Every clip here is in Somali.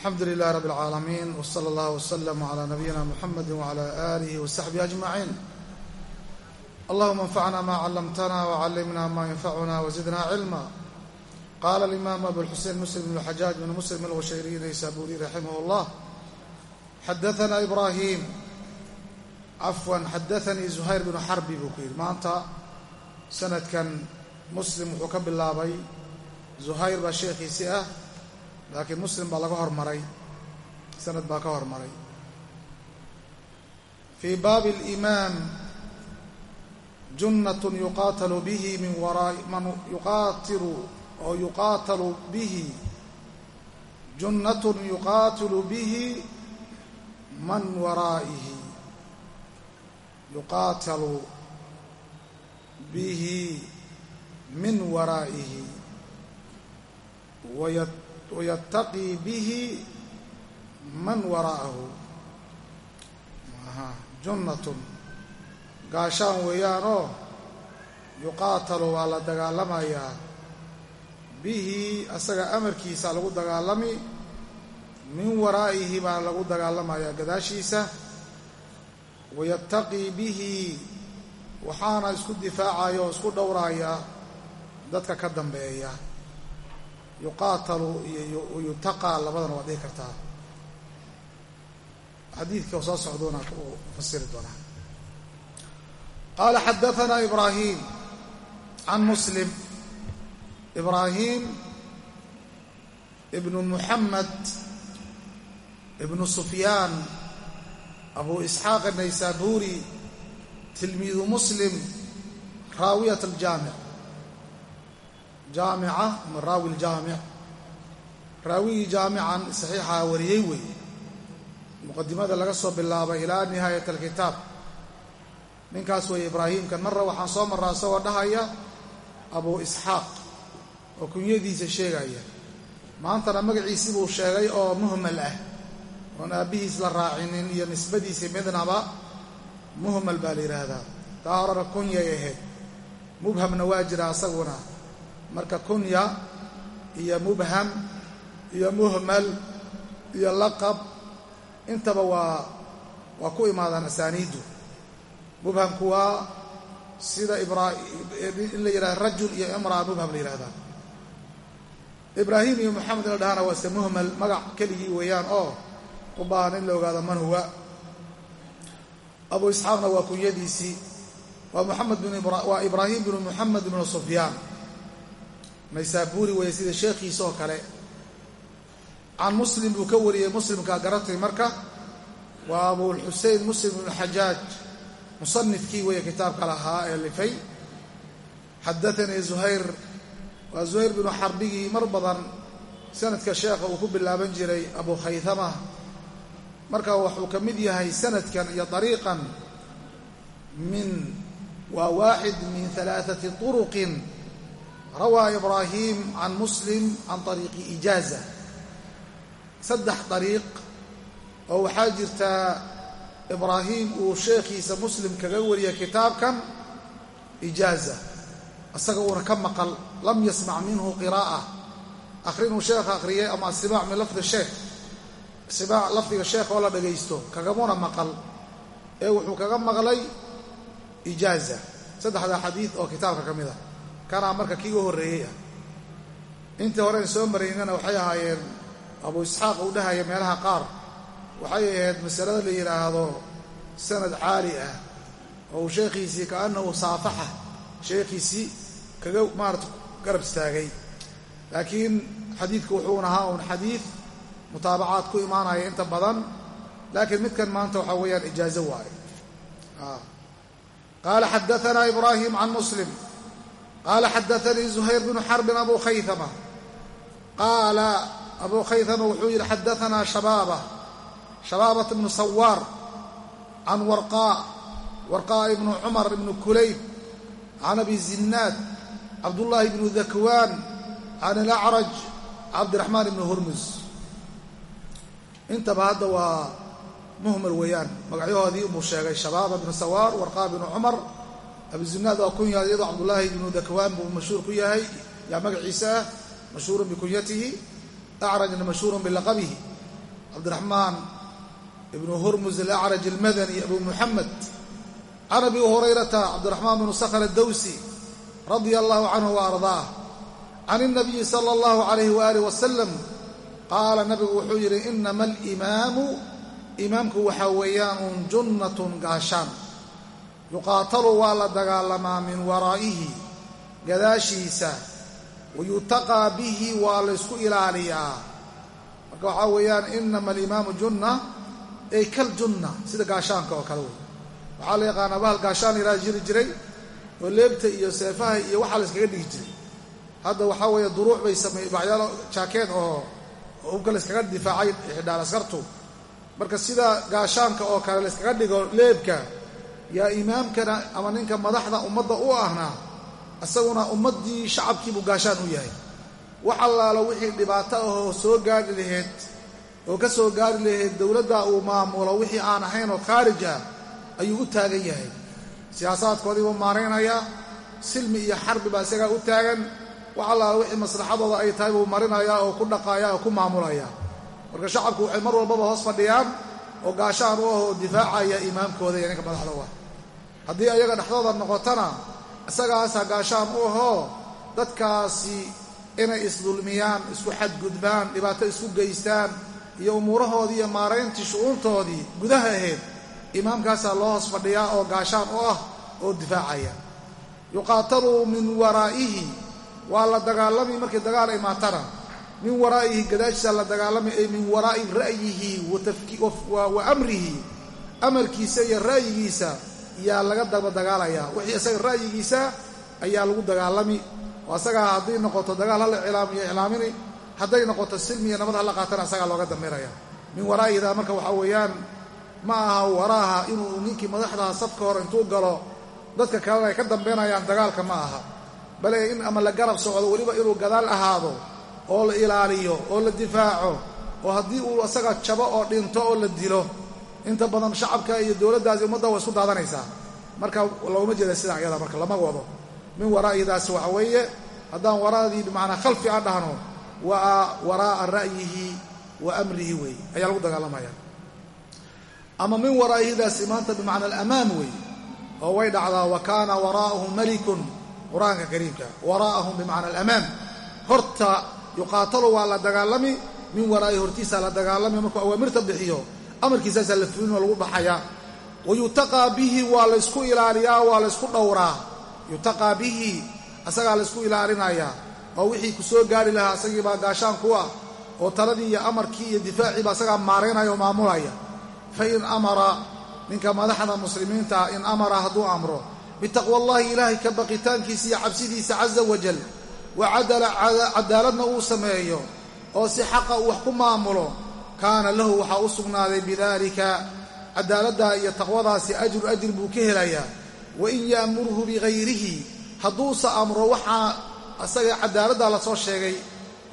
alxamdu lilahi rabbi alcaalamiin wsala allah wslama calaa nabiyina muxamadi wacalaa aalihi wasaxbihi ajmaciin allahuma anfacna ma callamtana wacallimna ma yanfacuna wazidna cilma qaala alimaam abulxusein muslim bn xajaaj bn muslim alqushayriy naysaburi raximah llah xadaana ibraahim cafwan xadaanii zuhayr bnu xarbi buu ku yidhi. Maanta sanadkan muslim wuxuu ka bilaabay. Zuhayr baa sheekhiisii ah laakiin muslim baa laga hormaray. Sanad baa ka hormaray. Fii baabi اliimaan junnat yuqaatalu bihi min waraa man yuqaatilu oo yuqaatalu bihi junnatun yuqaatilu bihi man waraa'ihi yuqaatalu bihi min waraa'ihi wayataqii bihi man waraa'ahu junnatun gaashaan weeyaan oo yuqaatalu waa la dagaalamayaa bihi asaga amarkiisa lagu dagaalami min waraa'ihi baa lagu dagaalamayaa gadaashiisa wayataqii bihi waxaana isku difaacaya oo isku dhowraaya dadka ka dambeeya yuqaatalu iyo yutaqaa labadana waad dhihi kartaa. Xadiidka soo socdoona u fasiri doonaa. Qaala xadaanaa ibraahim can muslim. Ibraahim ibnu muxamed ibnu sufyaan abu isxaaq naysaburi tilmiidu muslim raawiyat aljaamic jaamica ama raawi ljaamic raawigii jaamican saxiixaa wariyey weeye muqadimada laga soo bilaabay ilaa nihaayat alkitaab ninkaas weeye ibraahimkan marra waxaan soo marraa isagoo dhahaya abu isxaaq oo kunyadiisa sheegaya. Maantana magaciisii buu sheegay oo muhmal ah. Oon aabbihiis la raacinin iyo nisbadiisii midnaba muhmal baa la yidhaahdaa. Taa horena kunyay ahayd mubhamna waa jira asaguna marka kunya iyo mubham iyo muhmal iyo laqab intaba waa waa ku imaadaan asaaniiddu. Mubhamku waa sida in la yidhahda rajul iyo imraa mubham la yidhahdaa ibraahim iyo moxamed in la dhahana waa se muhmal magac keligii weeyaan oo u baahan in la ogaado man huwa. Abu isxaaqna waa kunyadiisii. Waa muxamed waa ibraahim binu moxamed bnu sufyaan naysaabuuri weeye sida sheekhiisa oo kale. Can muslim buu ka wariyey muslimkaa garatay marka. Waa abulxusein muslim ibnu xajaaj musanifkii weeye kitaabka lahaa ee lifay. Xadaanii zuhayr. Waa zuhayr binu xarbigii mar badan sanadka sheekha uu ku bilaaban jiray abu khaythama. Marka wuxuu ka mid yahay sanadkan iyo dariiqan min waa waaxid min alaaثati طuruqin rawaa ibraahim can muslim can طariiqi ijaaza saddex dariiq oo waxaa jirtaa ibraahim uu sheekhiisa muslim kaga wariya kitaabkan ijaaza isaga uuna ka maqal lam yasmac minhu qiraa'a. Akhrinuu sheekha akhriyay ama asibaac min lafdi sheekh. Sibaac lafdiga sheekh oo la dhagaysto kagamuna maqal. Ee wuxuu kaga maqlay ijaaza saddexdaa xadiid oo kitaabka ka mid ah kanaa marka kii u horreeyey ah intii horean soo maraynana waxay ahaayeen abu isxaaq uu dhahaya meelaha qaar. Waxay ahayd masalada la yidhaahdo sanad caali ah oo uu sheekhiisii kaannahu saafaxa sheekhiisii kaga maarata garab istaagay. Laakiin xadiidku wuxuun ahaa uun xadiid mutaabacaad ku imaanaya inta badan laakiin midkan maanta waxaa weeyaan ijaazo waaye. Qaala xadaanaa ibraahim can muslim qaala xadaanii zuhayr bnu xarbin abu khaythama qaala abu khaythama wuxuu yidhi xadaanaa shabaaba shabaabat ibnu sawaar can warqaa warqaa ibnu cumar ibnu kulayb can abi zinaad cabdullaahi ibnu dakwaan can alacraj cabdiraxmaan ibnu hurmus intaba hadda waa muhmal weeyaan magacyahoodii umuu sheegay shabaaba ibnu sawaar warqaa ibnu cumar abuzinaad waa kunya iyadoo cabdullaahi ibnu dakwaan buu mashhuur ku yahay. Yaa magaciisa ah mashhuurun bikunyatihi acrajna mashhuurun bilaqabihi cabdiraxmaan ibnu hurmus alacraj almadani abu muxamed can abi hurayrata cabdiraxmaan bnu sakhr addawsi radia allahu canhu wa ardaah. Can اnabiyi sala allahu alayh waalih wasalam qaala nabigu wuxuu yidhi inama alimaamu imaamku waxaa weeyaan un junnatun gaashaan yuqaatalu waa la dagaalamaa min waraa'ihi gadaashiisa wayutaqaa bihi waa laysku ilaaliyaa. Marka waxaa weeyaan inama alimaamu junna ay kal junna sida gaashaanka oo kale wey waxaa la yaqaanaa bahal gaashaan ilaa jiri jiray oo leebta iyo seefaha iyo waxaa la yskaga dhigi jiray. Hadda waxaa weeye duruuc bay sameey bacyaalo jaakeed oo hubka layskaga difaacay xidhaan askartu. Marka sida gaashaanka oo kale layskaga dhigo leebka yaa imaamkana ama ninka madaxda ummadda u ahna isaguna ummaddii shacabkiibuu gaashaan u yahay. Wax allaalo wixii dhibaato ahoo soo gaari laheyd oo ka soo gaari lahayd dowladda uu maamulo wixii aan ahayn oo khaarij ah ayuu u taagan yahay. Siyaasaadkoodii buu maaraynayaa silmi iyo xarbi baa isagaa u taagan. Wax allaala wixii maslaxadooda ay tahay buu marinayaa oo ku dhaqaaya oo ku maamulaya marka shacabku waxay mar walbaba hoos fadhiyaan oo gaashaan u ahoo difaacaya imaamkooda iyo ninka madaxda u ah haddii ayaga dhexdooda noqotona isagaasaa gaashaan u ahoo dadkaasi inay isdulmiyaan isku xadgudbaan dhibaato isku geystaan iyo umuurahoodii iyo maarayntii shu'uuntoodii gudaha ahayd imaamkaasaa loo hoos fadhiyaa oo gaashaan u ah oo difaacaya. Yuqaatalu min waraa'ihi waa la dagaalami markii dagaal imaatana min waraa'ihi gadaashiisaa la dagaalami ay min waraa'i ra'yihi wa amrihi amarkiisa iyo ra'yigiisa yaa laga daba dagaalayaa wixii isaga ra'yigiisa ayaa lagu dagaalami. Oo asagaa hadday noqoto dagaal hala cilaamiyo iclaamini hadday noqoto silmi iyo nabad hala qaatana asagaa looga dambeynaya min waraa'ihidaa marka waxaa weeyaan ma aha waraaha inuu ninkii madaxdaha safka hore intuu galo dadka kalena ay ka dambeynayaan dagaalka ma aha. Bale in ama la garab socdo weliba inuu gadaal ahaado oo la ilaaliyo oo la difaaco oo haddii uu asaga jabo oo dhinto oo la dilo inta badan shacabka iyo dowladdaasi ummadda waa isku daadanaysaa. Marka looma jeeda sidaa ayada marka lama wado. Min waraa'idaasi waxa weeye haddaan waraadii bimacnaa khalfi aan dhahno waa waraa'a ra'yihi wa amrihi wey ayaa lagu dagaalamaya. Ama min waraa'ihidaasi maanta bimacna alamaam wey oo way dhacdaa wa kaana waraa'ahum malikun qur'aanka kariimka. Waraa'ahum bimacna alamaam horta yuqaatalu waa la dagaalami min waraa'ihi hortiisaa la dagaalami markuu awaamirta bixiyo amarkiisaasaa la fulin oo lagu baxayaa wa yutaqaa bihi waa laysku ilaaliyaa waa laysku dhowraa. Yutaqaa bihi asagaa laysku ilaalinayaa oo wixii ku soo gaari lahaa asagii baa gaashaan ku ah oo taladii iyo amarkii iyo difaaciiba asagaa maaraynaya oo maamulaya. Fa in amara ninka madaxda muslimiinta ah in amara hadduu amro. Bitaqwa allahi ilaahay ka baqitaankiisa iyo cabsidiisa caza wajal wa cadaaladna uu sameeyo oo si xaqa wax ku maamulo kaana lahu waxaa u sugnaaday bidaalika cadaaladdaa iyo taqwadaasi ajru ajir buu ka helayaa. Wa in ya'murhu bigayrihi hadduuse amro waxaa asaga cadaaladdaa la soo sheegay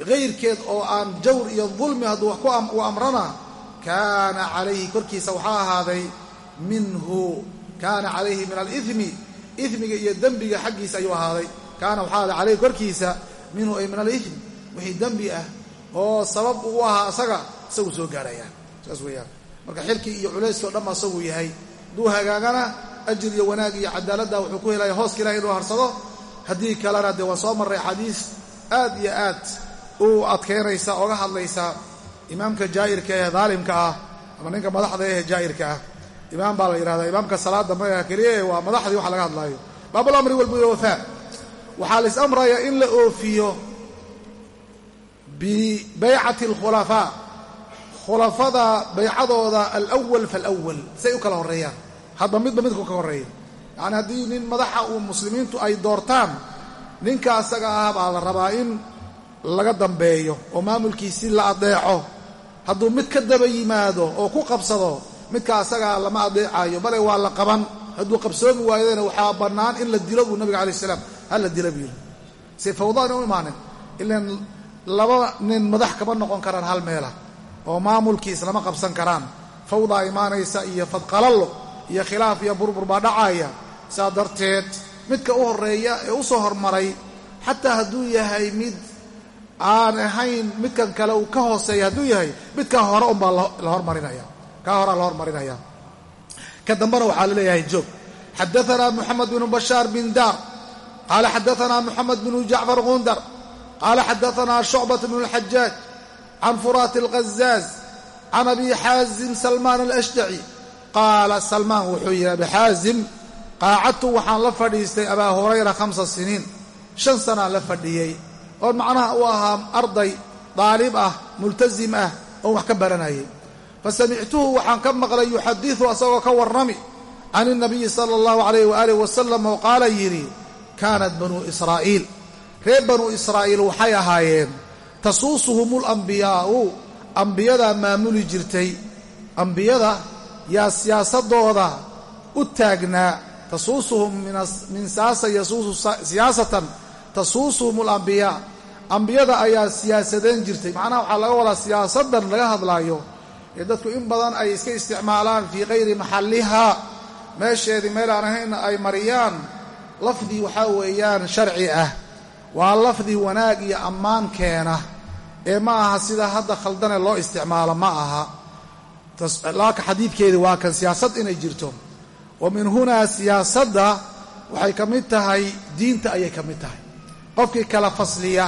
hayrkeed oo aan jawr iyo dulmi hadduu wax ku amrana kaana calayhi korkiisa waxaa ahaaday minhu kaana calayhi min alimi imiga iyo dembiga xaggiisa ayuu ahaaday. Kaana waxaa ahaaday calayhi korkiisa minhu ay min alimi wixii dembi ah oo sabab uu ahaa asaga isagu soo gaarayaan. Saas weeyaan. Marka xilkii iyo culayskii o dhan ba asaguu yahay hadduu hagaagana ajir iyo wanaag iyo cadaaladda wuxuu ku helaya hooska ilahay inuu harsado. Haddii kalena dee waan soo marray xadiis aad iyo aad u adkaynaysa ooga hadlaysa imaamka jaa'irka ee daalimka ah ama ninka madaxda ee jaa'irka ah. Imaam baa la yidhahdaa imaamka salaada magaga keliya waa madaxdii waxa laga hadlaayo. Baabulamri walwafaa waxaa lais amrayaa in la oofiyo bibaycati alkhulafaa khulafada baycadooda alwal falwal say u kala horreeyaan. Hadba midba midku ka horreeya yacni haddii nin madaxa uu muslimiintu ay doortaan ninka asaga ah baa la rabaa in laga dambeeyo oo maamulkiisii la adeeco hadduu mid ka daba yimaado oo ku qabsado midka asagaa lama adeecayo bale waa la qaban. Hadduu qabsoomi waayadana waxaa bannaan in la dilo buu nabiga alai salaam ha la dila buu yidhi. Si fawdaan u imaanin. Ilan laba nin madax kama noqon karaan hal meela oo maamulkiis lama qabsan karaan. Fawdaa imaanaysa iyo fadqalallo iyo khilaaf iyo burbur baa dhacaaya saa darteed midka u horreeya ee u soo hormaray xataa hadduu yahay mid aan ahayn midkan kale uu ka hooseeya hadduu yahay midkan hore unbaa la hormarinaya. Kaa horaa la hormarinaya. Ka dambena waxaa la leeyahay joog. Xadaanaa muxamed bnu bashaar bin daar qaala xadaanaa muxamed bnu jacfar gundar. Qaala xadaanaa shucbat bnu اlxajaaj can furaat alghazaaz can abi xaazim salmaan alashjaci qaala salmaan wuxuu yidhi abi xaazim qaacadtu waxaan la fadhiistay abaa hurayra khamsa siniin shan sanaan la fadhiyey oon macnaha u ahaa arday daalib ah multasim ah oon wax ka baranayay fa samictuhu waxaan ka maqlay yuxadidu asagoo ka warrami can ilnabiyi sala allahu calayh waaalih wasalam oo qaala yidhi kaanat banuu israa'iil reer banuu israa'iil waxay ahaayeen tasuusuhum اlambiyaa'u ambiyadaa maamuli jirtay. Ambiyada yaa siyaasadooda u taagnaa. Tasuusuhum min saasa yasuusu siyaasatan. Tasuusuhum alambiyaa ambiyada ayaa siyaasadeen jirtay. Macnaha waxaa laga wadaa siyaasadan laga hadlaayo. Ee dadku in badan ay iska isticmaalaan fii kayri maxallihaa meesheedii meel aan ahaynna ay mariyaan. Lafdii waxaa weeyaan sharci ah waa lafdi wanaag iyo ammaan keena. Ee ma aha sida hadda khaldane loo isticmaalo ma aha. Laaka xadiidkeedii waa kan siyaasad inay jirto. Wa min hunaa siyaasadda waxay ka mid tahay diinta ayay ka mid tahay. Qofkii kala fasliya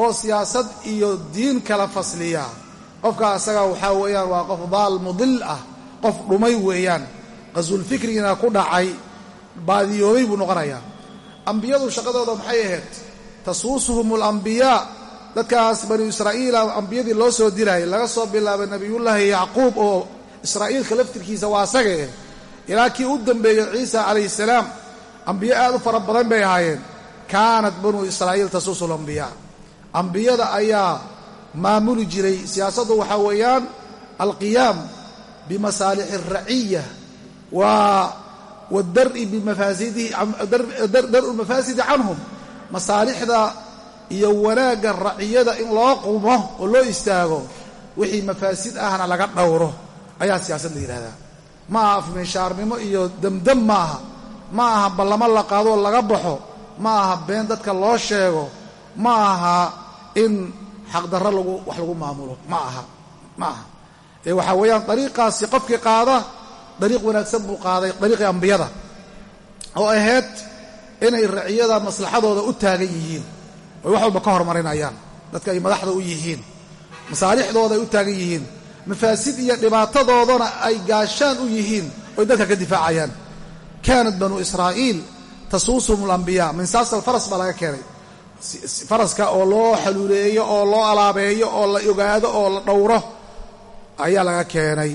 oo siyaasad iyo diin kala fasliya qofka asaga waxaa weeyaan waa qof daal mudil ah qof dhumay weeyaan. Qasulfikrigiina ku dhacay baadiyoobay buu noqonayaa. Ambiyadu shaqadooda maxay ahayd tasuusuhum alambiyaa dadkaas banu israa'iila ambiyadii loo soo dirayay laga soo bilaabay nebiyullaahi yacquub oo israa'iilka laftirkiisa waa asaga eh ilaa kii u dambeeyey ciisa calayhi salaam ambiyo aad u fara badan bay ahaayeen. Kaanat banuu israa'iil tasuusu alambiyaa ambiyada ayaa maamuli jiray. Siyaasaddu waxaa weeyaan alqiyaam bimasaalixi alraciya wadar'i bimafaasididaru lmafaasidi canhum masaalixda iyo wanaagga raciyada in loo qumo oo loo istaago wixii mafaasid ahna laga dhowro. Ayaa siyaasad la yidhahdaa ma aha afminshaarnimo iyo demdem ma aha. Ma aha ballamo la qaadoo laga baxo. Ma aha been dadka loo sheego. Ma aha in xaqdarro lagu wax lagu maamulo. Ma aha. Ma aha. Ee waxaa weeyaan dariiqaasi qofkii qaada dariiq wanaagsan buu qaaday dariiqii ambiyada. Oo ahayd inay raciyada maslaxadooda u taagan yihiin. Oy wax walba ka hormarinayaan. Dadka ay madaxda u yihiin. Masaalixdooda ay u taagan yihiin. Mafaasid iyo dhibaatadoodana ay gaashaan u yihiin. Oy dadka ka difaacayaan. Kaanat banuu israa'iil tasuusuhum alambiyaa min saas alfaras baa laga keenay. Faraska oo loo xaluuleeyo oo loo alaabeeyo oo la ogaado oo la dhowro ayaa laga keenay.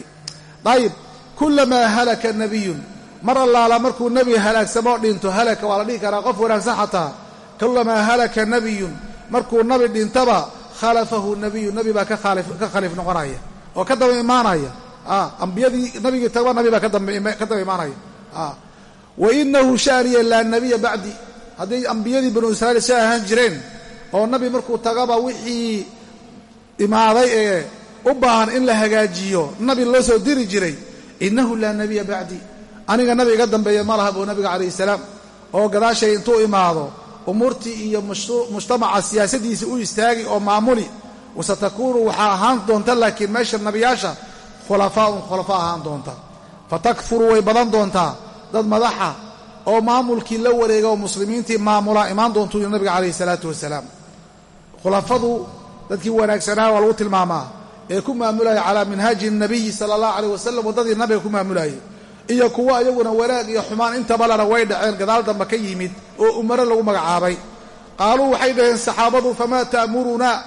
Dayib kullamaa halaka nabiyun mar allaala markuu nebi halaagsamoo dhinto halaka waa la dhihi karaa qof wanaagsan xataa. Kullamaa halaka nabiyun markuu nabi dhintaba khalafahu nabiyu nabi baa ka khaliif noqonaya oo ka daba imaanaya. Ambiyadii nabigii tagba nabi baa ka daba imaanaya. Wa inahu shaaniya laa nabiya bacdi. Hadday ambiyadii banu israa'iil sa ahaan jireen oo nabi markuu tagaba wixii imaaday ee u baahan in la hagaajiyo nabi loo soo diri jiray innahu laa nabiya bacdi aniga nabi iga dambeeya ma laha buu nabiga calayhi salaam. Oo gadaashay intuu imaado umuurtii iyo mujtamaca siyaasadiisa u istaagi oo maamuli wasatakuunu waxaa ahaan doonta laakiin meesha nabiyaasha khulafaaun khulafa ahaan doonta. Fatakfuru way badan doontaa. Dad madaxa oo maamulkii la wareega oo muslimiintii maamula imaan doontuu yiri nabiga calayhi salaatu wasalaam. Khulafadu dadkii wanaagsanaa waa lagu tilmaamaa ee ku maamulaya calaa minhaaji nabiyi sala allahu calayh wasalam waddadii nabiga ku maamulayay iyo kuwo ayaguna wanaag iyo xumaan intabalana way dhaceen gadaal damba ka yimid oo umaro lagu magacaabay. Qaaluu waxay dhaheen saxaabadu famaa ta'murunaa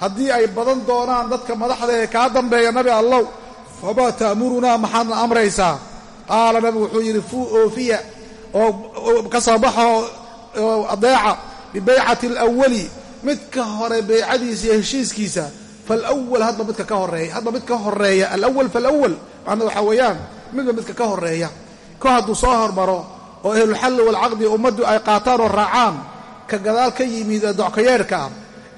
haddii ay badan doonaan dadka madaxda ee kaa dambeeya nabi allow famaa ta'murunaa maxaadna amraysaa? Qaala nabigu wuxuu yidhi fuu oofiya oo ka soo baxo oo adeeca bibeycati alawali midka hore beycadiisa iyo heshiiskiisa falwal hadba midka ka horreeya hadba mid ka horreeya alawal falawal macnaa waxaa weeyaan midba midka ka horreeya ko hadduu soo hormaro oo ahlulxalli walcaqdi ummaddu ay qaataan oo raacaan ka gadaal ka yimid ee dockayeerka ah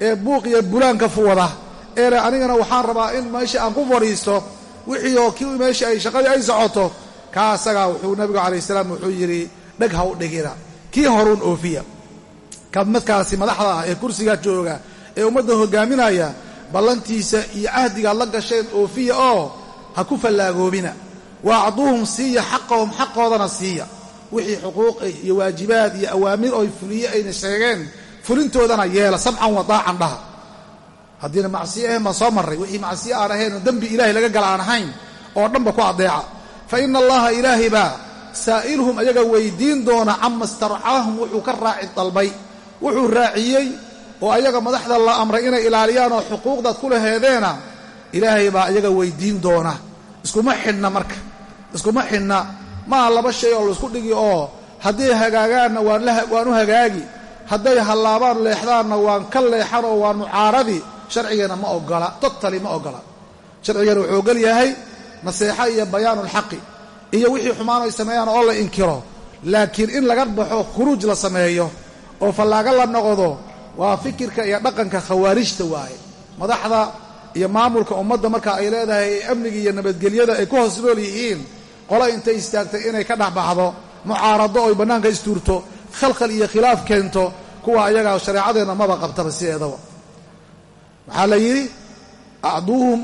ee buuq iyo bulaanka fuwada eena anigana waxaan rabaa in meesha aan ku fadhiisto wixii oo kii meesha ay shaqadii ay socoto kaa asagaa wuxuu nabigu calayh salaam wuxuu yidhi dheg ha u dhigina. Kii horuun oofiya. Ka midkaasi madaxda ah ee kursigaa jooga ee ummadda hogaaminaya ballantiisa iyo cahdigaad la gasheen oofiya oo ha ku fallaagoobina wa acduuhum siiya xaqahum xaqoodana siiya wixii xuquuq iyo waajibaad iyo awaamir oy fuliye ayna sheegeen fulintoodana yeela samcan wadaacan dhaha haddiina macsiyo ahayn baan soo marray wixii macsiyo aan ahayn oo dembi ilaahay laga gala aan ahayn oo dhanba ku adeeca fa ina allaha ilaahay baa saa'ilhum ayaga weydiin doona cama starcaahum wuxuu ka raaci dalbay wuxuu raaciyey oo ayaga madaxda la amray inay ilaaliyaan oo xuquuqdaad ku laheedeena ilaahay ayaga weydiin doona iskuma xidhna marka iskuma xidhna maaha laba shay oo la isku dhigi oo hadday hagaagaanna waan u hagaagi. Hadday hallaabaan leexdaanna waan ka leexan oo waan mucaaradi sharcigeena ma ogola totali ma ogola sharcigeena wuxuu ogol yahay naseexo iyo bayaanulxaqi iyo wixii xumaan ay sameeyaan oo la inkiro. Laakiin in laga baxo khuruuj la sameeyo oo fallaaga la noqdo waa fikirka iyo dhaqanka khawaarijta waaye. Madaxda iyo maamulka ummadda marka ay leedahay amniga iyo nabadgelyada ay ku hoos nool yihiin qolo intay istaagtay inay ka dhexbaxdo mucaarado oy bannaanka istuurto khalkhal iyo khilaaf keento kuwa ayagaa shareecadeenna maba qabtaba sideedaba waxaa la yidhi acduuhum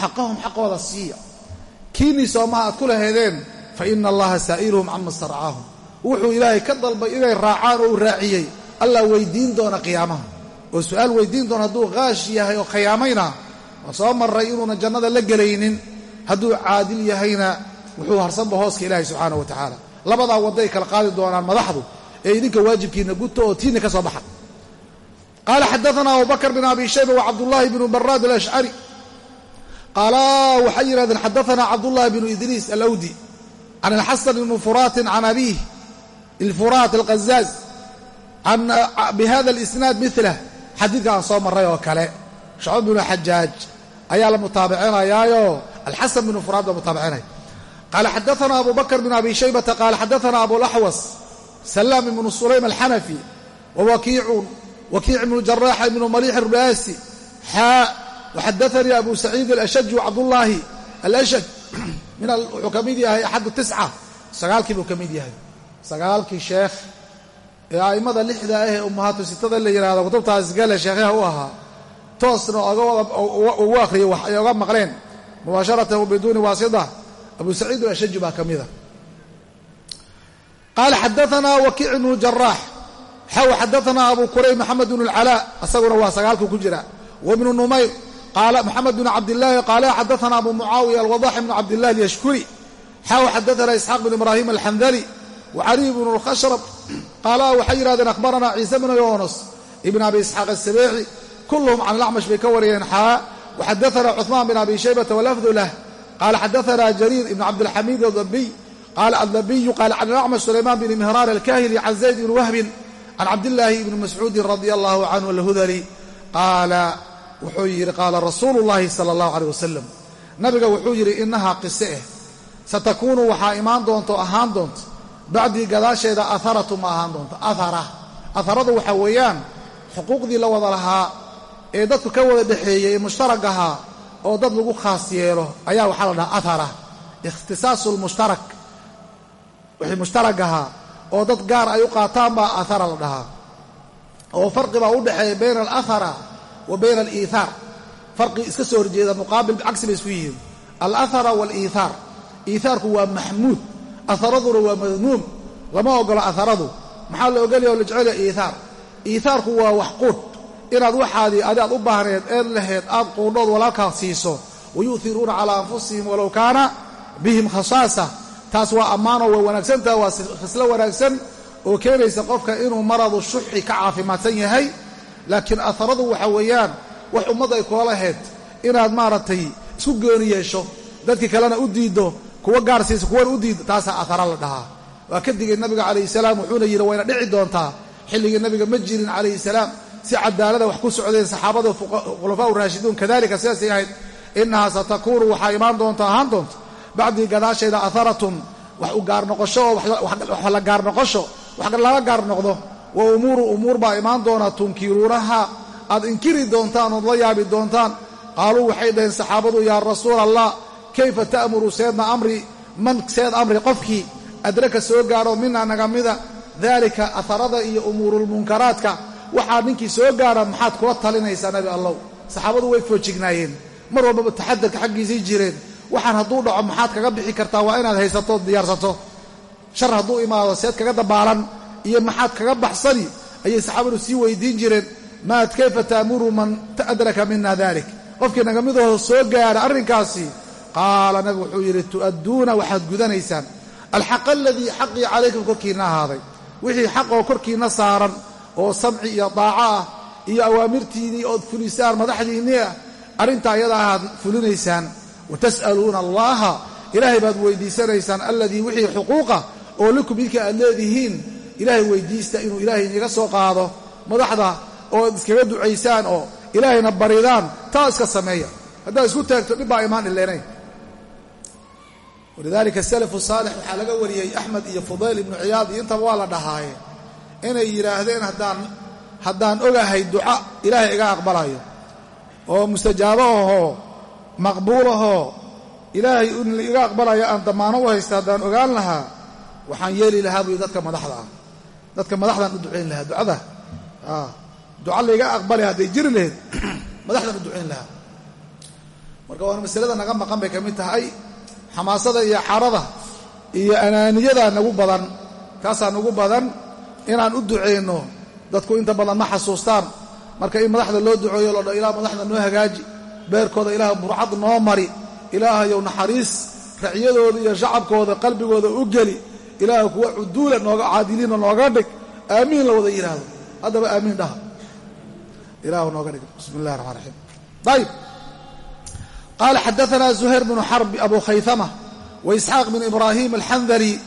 xaqahum xaqooda siiya. Kiinii soomaha aad ku lahaydeen fa ina allaha saa'iluhum cama starcaahum wuxuu ilaahay ka dalbay inay raacaan oo uu raaciyey. Allah weydiin doona qiyaamaha. Oo su'aal weydiin doona hadduu qaash yahay oo khiyaamayna waa soo marray inuuna jannada la gelaynin. Hadduu caadil yahayna wuxuu harsanba hooska ilaahay subxaana wa tacaala. Labadaa wadday kala qaadi doonaan madaxdu ee idinka waajibkiina guto oo tiinna ka soo baxa qaala xadaana abubakr bin abi shayba wacabdullaahi bnu baraad alashcari qaala waxay yidhahdeen xadaana cabdullahi bnu idriis alawdi can alxasan ibni furaatin can abiih ilfuraat alqazaaz bihada alisnaad milah xadiidka aan soo marray oo kale. Shacub binu xajaaj ayaa la mutaabicinayaayo alxasan bnu furaat baa mutaabicinaya qaala xadaana abu bakr bn abi shaybata qaala xadaana abulaxwas salaam ibnu sulaym alxanafi wawakiicun wakiic ibnu jaraax ibnu maliix rubaasi xaa waxadaanii abu saciid alashaj cabdullaahi alashaj wuxuu ka mid yahay axadu tisca sagaalkii buu ka mid yahay sagaalkii sheekh ee a'immada lixda ah ee ummahaatu sitada la yidhahdo kutubtaas gale sheekhaha u ahaa toosna ugu akhriyay wax ay oga maqleen mubaasharatan biduuni waasida abu saciid alashaju baa ka mida. Qaala xadaanaa wakiic ibnu jaraax xaw xadaanaa abu kurayb maxamed bnu lcalaa isaguna waa sagaalku ku jira. Wabnu numayr qaala maxamed bnu cabdillaahi qaala xadaana abu mucaawiya alwadax bnu cabdillahi alyashkuri. Xaw xadaana isxaaq bn ibraahim alxandali wacaliy bnu lkhashrab qaala waxay yidhahdeen akhbaranaa ciise bnu yoonos ibn abi isxaaq asabeeci kulluhum can alacmash bay ka wariyeen xaa waxadaana cuثmaan bin abi shaybata walafdu lah qaala xadaana jariir ibn cabdilxamiid adabiy qaala adabiyu qaala can alacmash sulaymaan bn mihraan alkahili can zayd bn wahbin can cabdillaahi ibni mascuudin radia allahu canhu alhudali qaala wuxuu yidhi qaala rasuulu llahi sala allahu aleyh wasalam nabiga wuxuu yidhi inahaa qise eh satakuunu waxaa imaan doonta o ahaan doonta bacdii gadaasheeda aharatu ma ahaan doonto ahara aharadu waxaa weeyaan xuquuqdii la wada lahaa ee dadku ka wada dhexeeyey ee mushtarag ahaa oo dad lagu khaas yeelo ayaa waxaa la dhahaa ahara ikhtisaasu lmushtarak wixii mushtarag ahaa oo dad gaar ay u qaataan baa ahara la dhahaa. Oo farqi baa u dhexeeya bayna alahara wa bayna aliithaar farqi iska soo horjeeda muqaabil cagsi bay isku yihiin. Alahara waaliithaar iithaarku waa maxmuud aharaduna waa madmuum. Lama ogolo aharadu maxaa la ogolaya oo la jecelya iithaar iithaarku waa wax quudh inaad waxaadii adi aad u baahneed eed laheed aad quudhood walaalkaa siiso wayu'iruuna calaa anfusihim walow kaana bihim khasaasa. Taas waa ammaanoo way wanaagsantaha waa khislo wanaagsan oo keenaysa qofka inuu maradu shuxi ka caafimaadsan yahay. Laakiin aharadu waxa weeyaan wax ummad ay kula laheyd inaad maaragtay isku gooni yeesho dadkii kalena u diiddo kuwa gaarsiisa kuwana u diiddo taasaa ahara la dhahaa. Waa ka digay nabiga calayhi salaam wuxuuna yidhi wayna dhici doontaa xilligii nabiga ma jirin calayhi salaam si cadaalada wax ku socdeen saxaabada khulafaa raashiduun kadalika sidaasay ahayd inahaa satakuunu waxaa imaan doonta ahaan doonta bacdii gadaashayda aharatun wax u gaar noqosho oo wax la gaar noqosho wax lala gaar noqdo wa umuuru umuur baa imaan doona tunkiruunaha aad inkiri doontaan ood la yaabi doontaan. Qaaluu waxay dhaheen saxaabadu yaa rasuul allah kayfa ta'muru seedna amri man seed amri qofkii adraka soo gaadho mina naga mida daalika aharada iyo umuurulmunkaraadka waxaa ninkii soo gaara maxaad kula talinaysaa nabi allow? Saxaabadu way foojignaayeen mar walbaba taxadarka xaggiisay jireen. Waxaan hadduu dhaco maxaad kaga bixi kartaa? Waa inaad haysato diyaarsato. Shar hadduu imaado seed kaga dabaalan iyo maxaad kaga baxsani? Ayay saxaabadu sii weydiin jireen. Maad kayfa taamuru man adraka mina dalik qofkii naga midahoo soo gaara arrinkaasi qaala nabigu wuxuu yidhi tu'adduuna waxaad gudanaysaan. Alxaqa aladii xaqii calaykum korkiinna ahaaday. Wixii xaq oo korkiinna saaran oo samci iyo daaco ah iyo awaamirtiinnii ood fulisaan madaxdiinnii ah arrintaa iyada ahaad fulinaysaan. Wa tas'aluuna allaha ilaahay baad weydiisanaysaan alladii wixii xuquuqa oo likum idinka aad leedihiin. Ilaahay weydiista inuu ilaahay iniga soo qaado madaxda ood iskaga ducaysaan oo ilaahayna baridaan taa iska sameeya. Haddaad isku taagto dhib baa imaan ileenay walidaalika salafu saalix waxaa laga wariyey axmed iyo fudayl ibnu ciyaad iyo intaba waa la dhahaaye inay yidhaahdeen haddaan ogahay duca ilaahay iga aqbalayo. Oo mustajaabo ahoo maqbuul ahoo ilaahay iga aqbalayo aan damaano u haysta haddaan ogaan lahaa waxaan yeeli lahaa buy dadka madaxda ah. Dadka madaxdaan u ducayn lahaa ducada. Duca layga aqbalay hadday jiri lahayd madaxdaan u ducayn lahaa. Marka waana masalada naga maqan bay ka mid tahay xamaasada iyo xarada iyo anaaniyada nagu badan kaasaa nagu badan inaan u duceyno dadku inta badan ma xasuustaan. Marka in madaxda loo duceeyo lodha ilaah madaxda noo hagaaji. Beerkooda ilaah burcad noo mari. Ilaahayow naxariis racyadooda iyo shacabkooda qalbigooda u geli. Ilaah kuwa cuduula nooga caadiliina nooga dhig. Aamiin la wada yidhaahdo haddaba aamiin dhaha. Ilahu nooga dhig. Bismi illahi raxmaan raxiim ayb qala xadaana zuhayr bnu xarb abu khayama waisxaaq bn ibrahim alxandari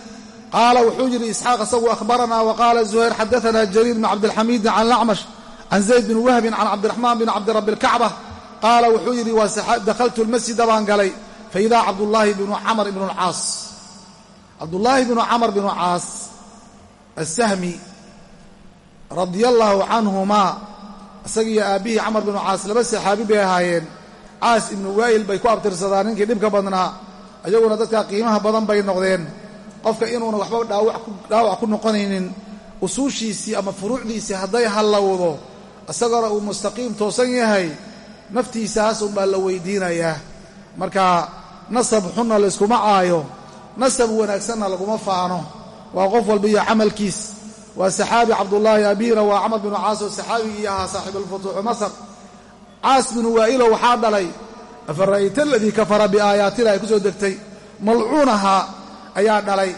qaala wuxuu yidhi isxaaq isagu ahbarana waqaala zuhayr xadaana jariir bn cabdilxamiidin can lacmash can zayd bin wahbin can cabdiraxmaan bin cabdirabi lkacba qaala wuxuu yidhi dakhaltu lmasjida baan galay. Faidaa cabdullaahi bnu camr ibnu caas. Cabdullaahi bnu camr bnu caas asahmi radia allaahu canhumaa isagiiyo aabbihii camar binu caas laba saxaabi bay ahaayeen. Caas ibnu waa'il bay ku abtirsadaan ninkii dhibka badnaa ayaguna dadkaa qiimaha badan bay noqdeen qofka inuuna waxba dhaawac ku noqonaynin usuushiisii ama furuucdiisii hadday hallowdo isagona uu mustaqiim toosan yahay naftiisaas unbaa la weydiinayaa marka nasab xunna layskuma caayo nasab wanaagsanna laguma faano. Waa qof walba iyo camalkiis. Waa saxaabi cabdullaahi abiina waa camar binu caas oo saxaabigii ahaa saaxiibulfutuuxu masar. Caas binu waa'ilo waxaa dhalay afa ra'ayta aladii kafara biaayaatina ay ku soo degtay. Malcuunaha ayaa dhalay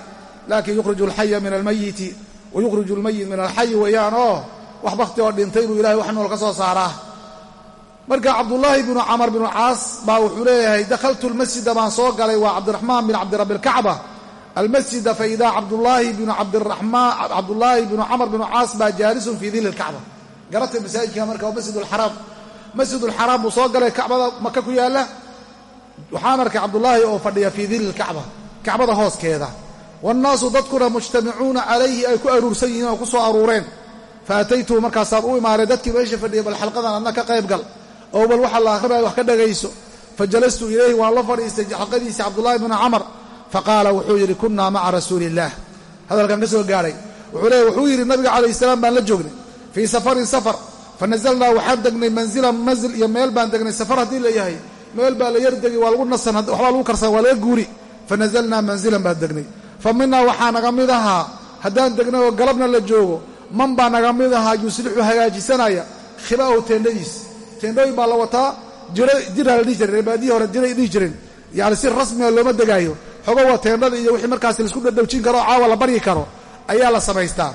laakiin yukhriju alxaya min almayiti wa yukhriju almayit min alxayi weeyaan oo wax bakhti oo dhintay buu ilahay wax nool ka soo saaraa. Marka cabdullaahi binu camar binu caas baa wuxuu leeyahay dakhaltu lmasjida baan soo galay waa cabdiraxmaan bin cabdirabbi alkacba. Almasjida faidaa cabdullaahi binu cabdiramaan cabdullaahi binu camar binu caas baa jaalisun fii dili lkacba garatay masaajidka marka waa masjid alxaraam masjid alxaraam buu soo galay kacbada maka ku yaalla. Waxaan arkay cabdullaahi oo fadhiya fii dili lkacba kacbada hooskeeda. Waannaasu dadkuna mujtamicuuna calayhi ay ku aruursan yihiin oo ku soo aruureen. Fa ataytuhu markaasaan u imaaray dadkii meesha fadhiyay bal xalqadan adna ka qayb gal. Oo bal waxa la akhrinaya wax ka dhagayso. Fa jalastu ilayhi waan la fadhiistay xalqadiisii cabdullaahi bnu camar. Faqaala wuxuu yidhi kunnaa maca rasuuli illaah hadalkan ka soo gaadhay wuxuu leeya wuxuu yidhi nabiga calayh salaam baan la joognay fii safarin safar. Fa nazalnaa waxaan degnay manzilan manzil iyo meel baan degnay safar haddii la yahay. Meel baa la yardegi waa lagu nasan waxbaa lagu karsan waa laga guuri fa nazalnaa manzilan baan degnay fa minaa waxaa naga mid ahaa haddaan degnay oo galabna la joogo man baa naga mid ahaa yuslixu hagaajisanaya khiba'ahu teendhadiis teendhooyin baa la wataa jiraa la dhihi jiray reebaadihii hore jiray dhihi jireen yani si rasmiga looma degaayo xogo waa teendhada iyo wixii markaas la isku dhadhowjin karo caawa la baryi karo ayaa la samaystaa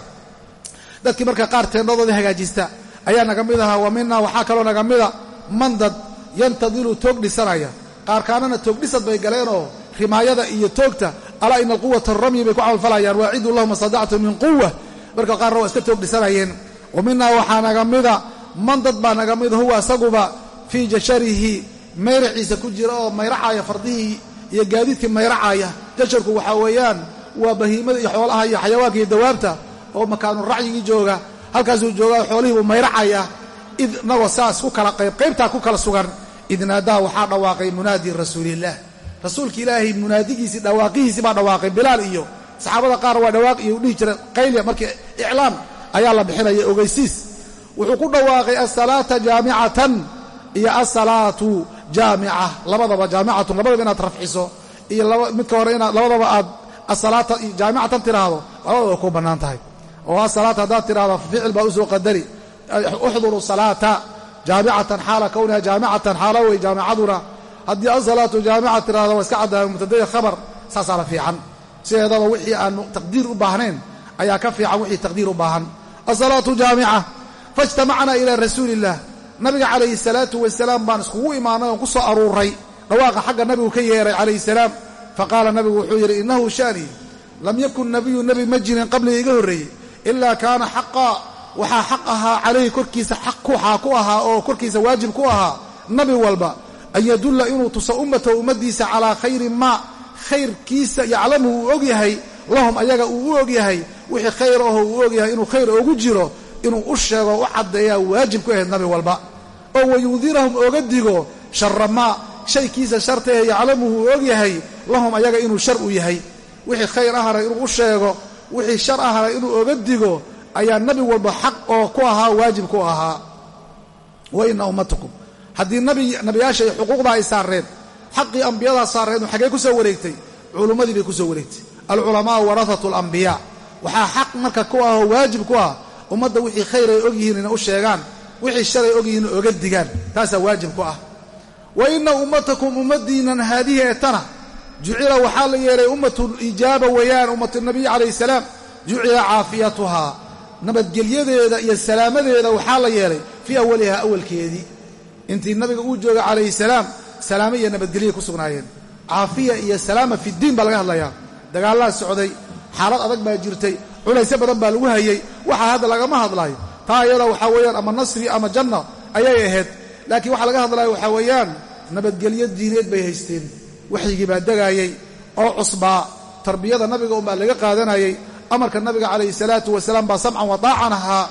dadkii marka qaar teendhadoodii hagaajista ayaa naga mid ahaa wa minaa waxaa kaloo naga mida mandad yantadilu toog dhisanaya qaarkaanana toog dhisad bay galeenoo rimaayada iyo toogta alaa ina alquwata ramyi bay ku camalfalayaan waaciduu lahum astadactu min quwa marka qaarna waa iska toog dhisanayeen. Wa minaa waxaa naga mida mandad baa naga mida huwa isaguba fii jasharihi mayraciisa ku jira oo mayracaya fardihii iyo gaadiidkii mayracaya. Jasharku waxaa weeyaan waa bahiimada iyo xoolaha iyo xayawaanka iyo dawaabta oo makaanu racyigii jooga. Halkaasuu joogaa xoolihii buu mayracaya. Id nagoo saas ku kala qayb qaybtaa ku kala sugan. Id naadaa waxaa dhawaaqay munaadi rasuulillaah rasuulka ilaahay munaadigiisii dhawaaqihiisii baa dhawaaqay. Bilaal iyo saxaabada qaar waa dhawaaq iyo dhihi jira qaylya markii iclaam ayaa la bixinaya ogeysiis. Wuxuu ku dhawaaqay asalaata jaamicatan iyo asalaatu jaamica labadaba jaamicatun labadaba inaad rafciso. Iyo midka hore inaad labadaba aad asalaata jaamicatan tiraahdo. Labadaba ku bannaan tahay. Oo asalaata haddaad tiraahdo ficil baa u soo qadari. Uxduru salaata jaamicatan xaala kowniha jaamicatan xaala wey jaamicaduna haddii asalaatu jaamica tirahdo waa iska caddahay mubtadaya khabar saasaa la fiican. Sideedaba wixii aan taqdiir u baahnayn ayaa ka fiican wixii taqdiir u baahan. Asalaatu jaamica faijtamacnaa ilaa rasuuli illah nabiga calayhi salaatu wasalaam baan iskugu imaanay oon ku soo aruuray. Dhawaaqa xagga nabigu ka yeeray calayhi salaam. Faqaala nabigu wuxuu yidhi innahu shanii lam yakun nabiyu nebi ma jirin qabliga iga horreeyey ilaa kaana xaqaa waxaa xaq ahaa calayhi korkiisa xaq waxaa ku ahaa oo korkiisa waajib ku ahaa nabi walba an yadulla inuu tuso ummatahu ummaddiisa calaa khayri maa khayrkiisa yaclamu uu og yahay lahum ayaga uu u og yahay wixii khayr aho uu og yahay inuu khayr ogu jiro inuu u sheego u caddeeyaa waajib ku ahayd nabi walba. Oo wayundirahum oga digo shara maa shaykiisa shartahe yaclamuhu uu og yahay lahum ayaga inuu shar u yahay. Wixii khayr ahana inuu u sheego wixii shar ahana inuu oga digo ayaa nabi walba xaq oo ku ahaa waajib ku ahaa. Wa ina ummatakum haddii nabiyaasha iyo xuquuqda ay saareen xaqii ambiyadaa saareen xaggee ku soo wareegtay culummadii bay ku soo wareegtay. Alculamaau warahatu alambiyaa waxaa xaq marka ku ah oo waajib ku ah ummadda wixii khayr ay og yihiin inay u sheegaan wixii shar ay og yihiin oga digaan. Taasaa waajib ku ah. Wa ina ummatakum ummaddiinnan haadihi eetana jucila waxaa la yeelay ummatu ijaaba weeyaan ummatu nabiy calayhi salaam jucila caafiyatuhaa. Nabadgelyadeeda iyo salaamadeeda waxaa la yeelay fii awalihaa awalkeedii intii nabiga uu joogay calayhi salaam salaamo iyo nabadgelya ku sugnaayeen. Caafiya iyo salaama fiddiin baa laga hadlayaa. Dagaallaa socday xaalad adag baa jirtay culaysyo badan baa lagu hayey waxaa hadda lagama hadlayo taa iyada waxaa weeyaan ama nasri ama janna ayay ahayd. Laakiin waxaa laga hadlaya waxaa weeyaan nabadgelyo diineed bay haysteen. Waxyigii baa degaayey oo cusbaa. Tarbiyada nabiga unbaa laga qaadanayey amarka nabiga calayhi salaatu wasalaam baa samcan wadaacan ahaa.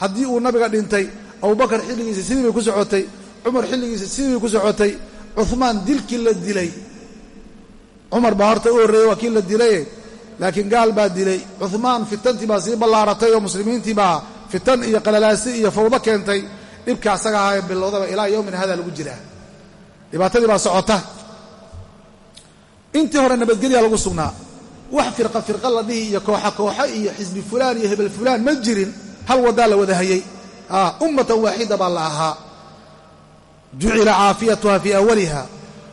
Haddii uu nabiga dhintay abubakar xilligiisa sidii bay ku socotay cumar xilligiisa sidii ku socotay cuhmaan dilkii la dilay. Cumar baa horta u horreeyey waa kii la dilaye laakiin gaal baa dilay. Cuhmaan fitantii baa sii ballaaratay oo muslimiintii baa fitan iyo qalalaasi iyo fawdo keentay. Dhibka asaga ahaa ee bilowdaba ilaa yowmin hada lagu jiraa. Dhibaatadii baa socota. Intii hore nabadgelyaa lagu sugnaa. Wax firqa firqa la dhihi iyo kooxa kooxo iyo xisbi fulaan iyo hebel fulaan ma jirin. Hal wadaa la wada hayey ummatan waaxida baa la ahaa jucila caafiyatuha fii awaliha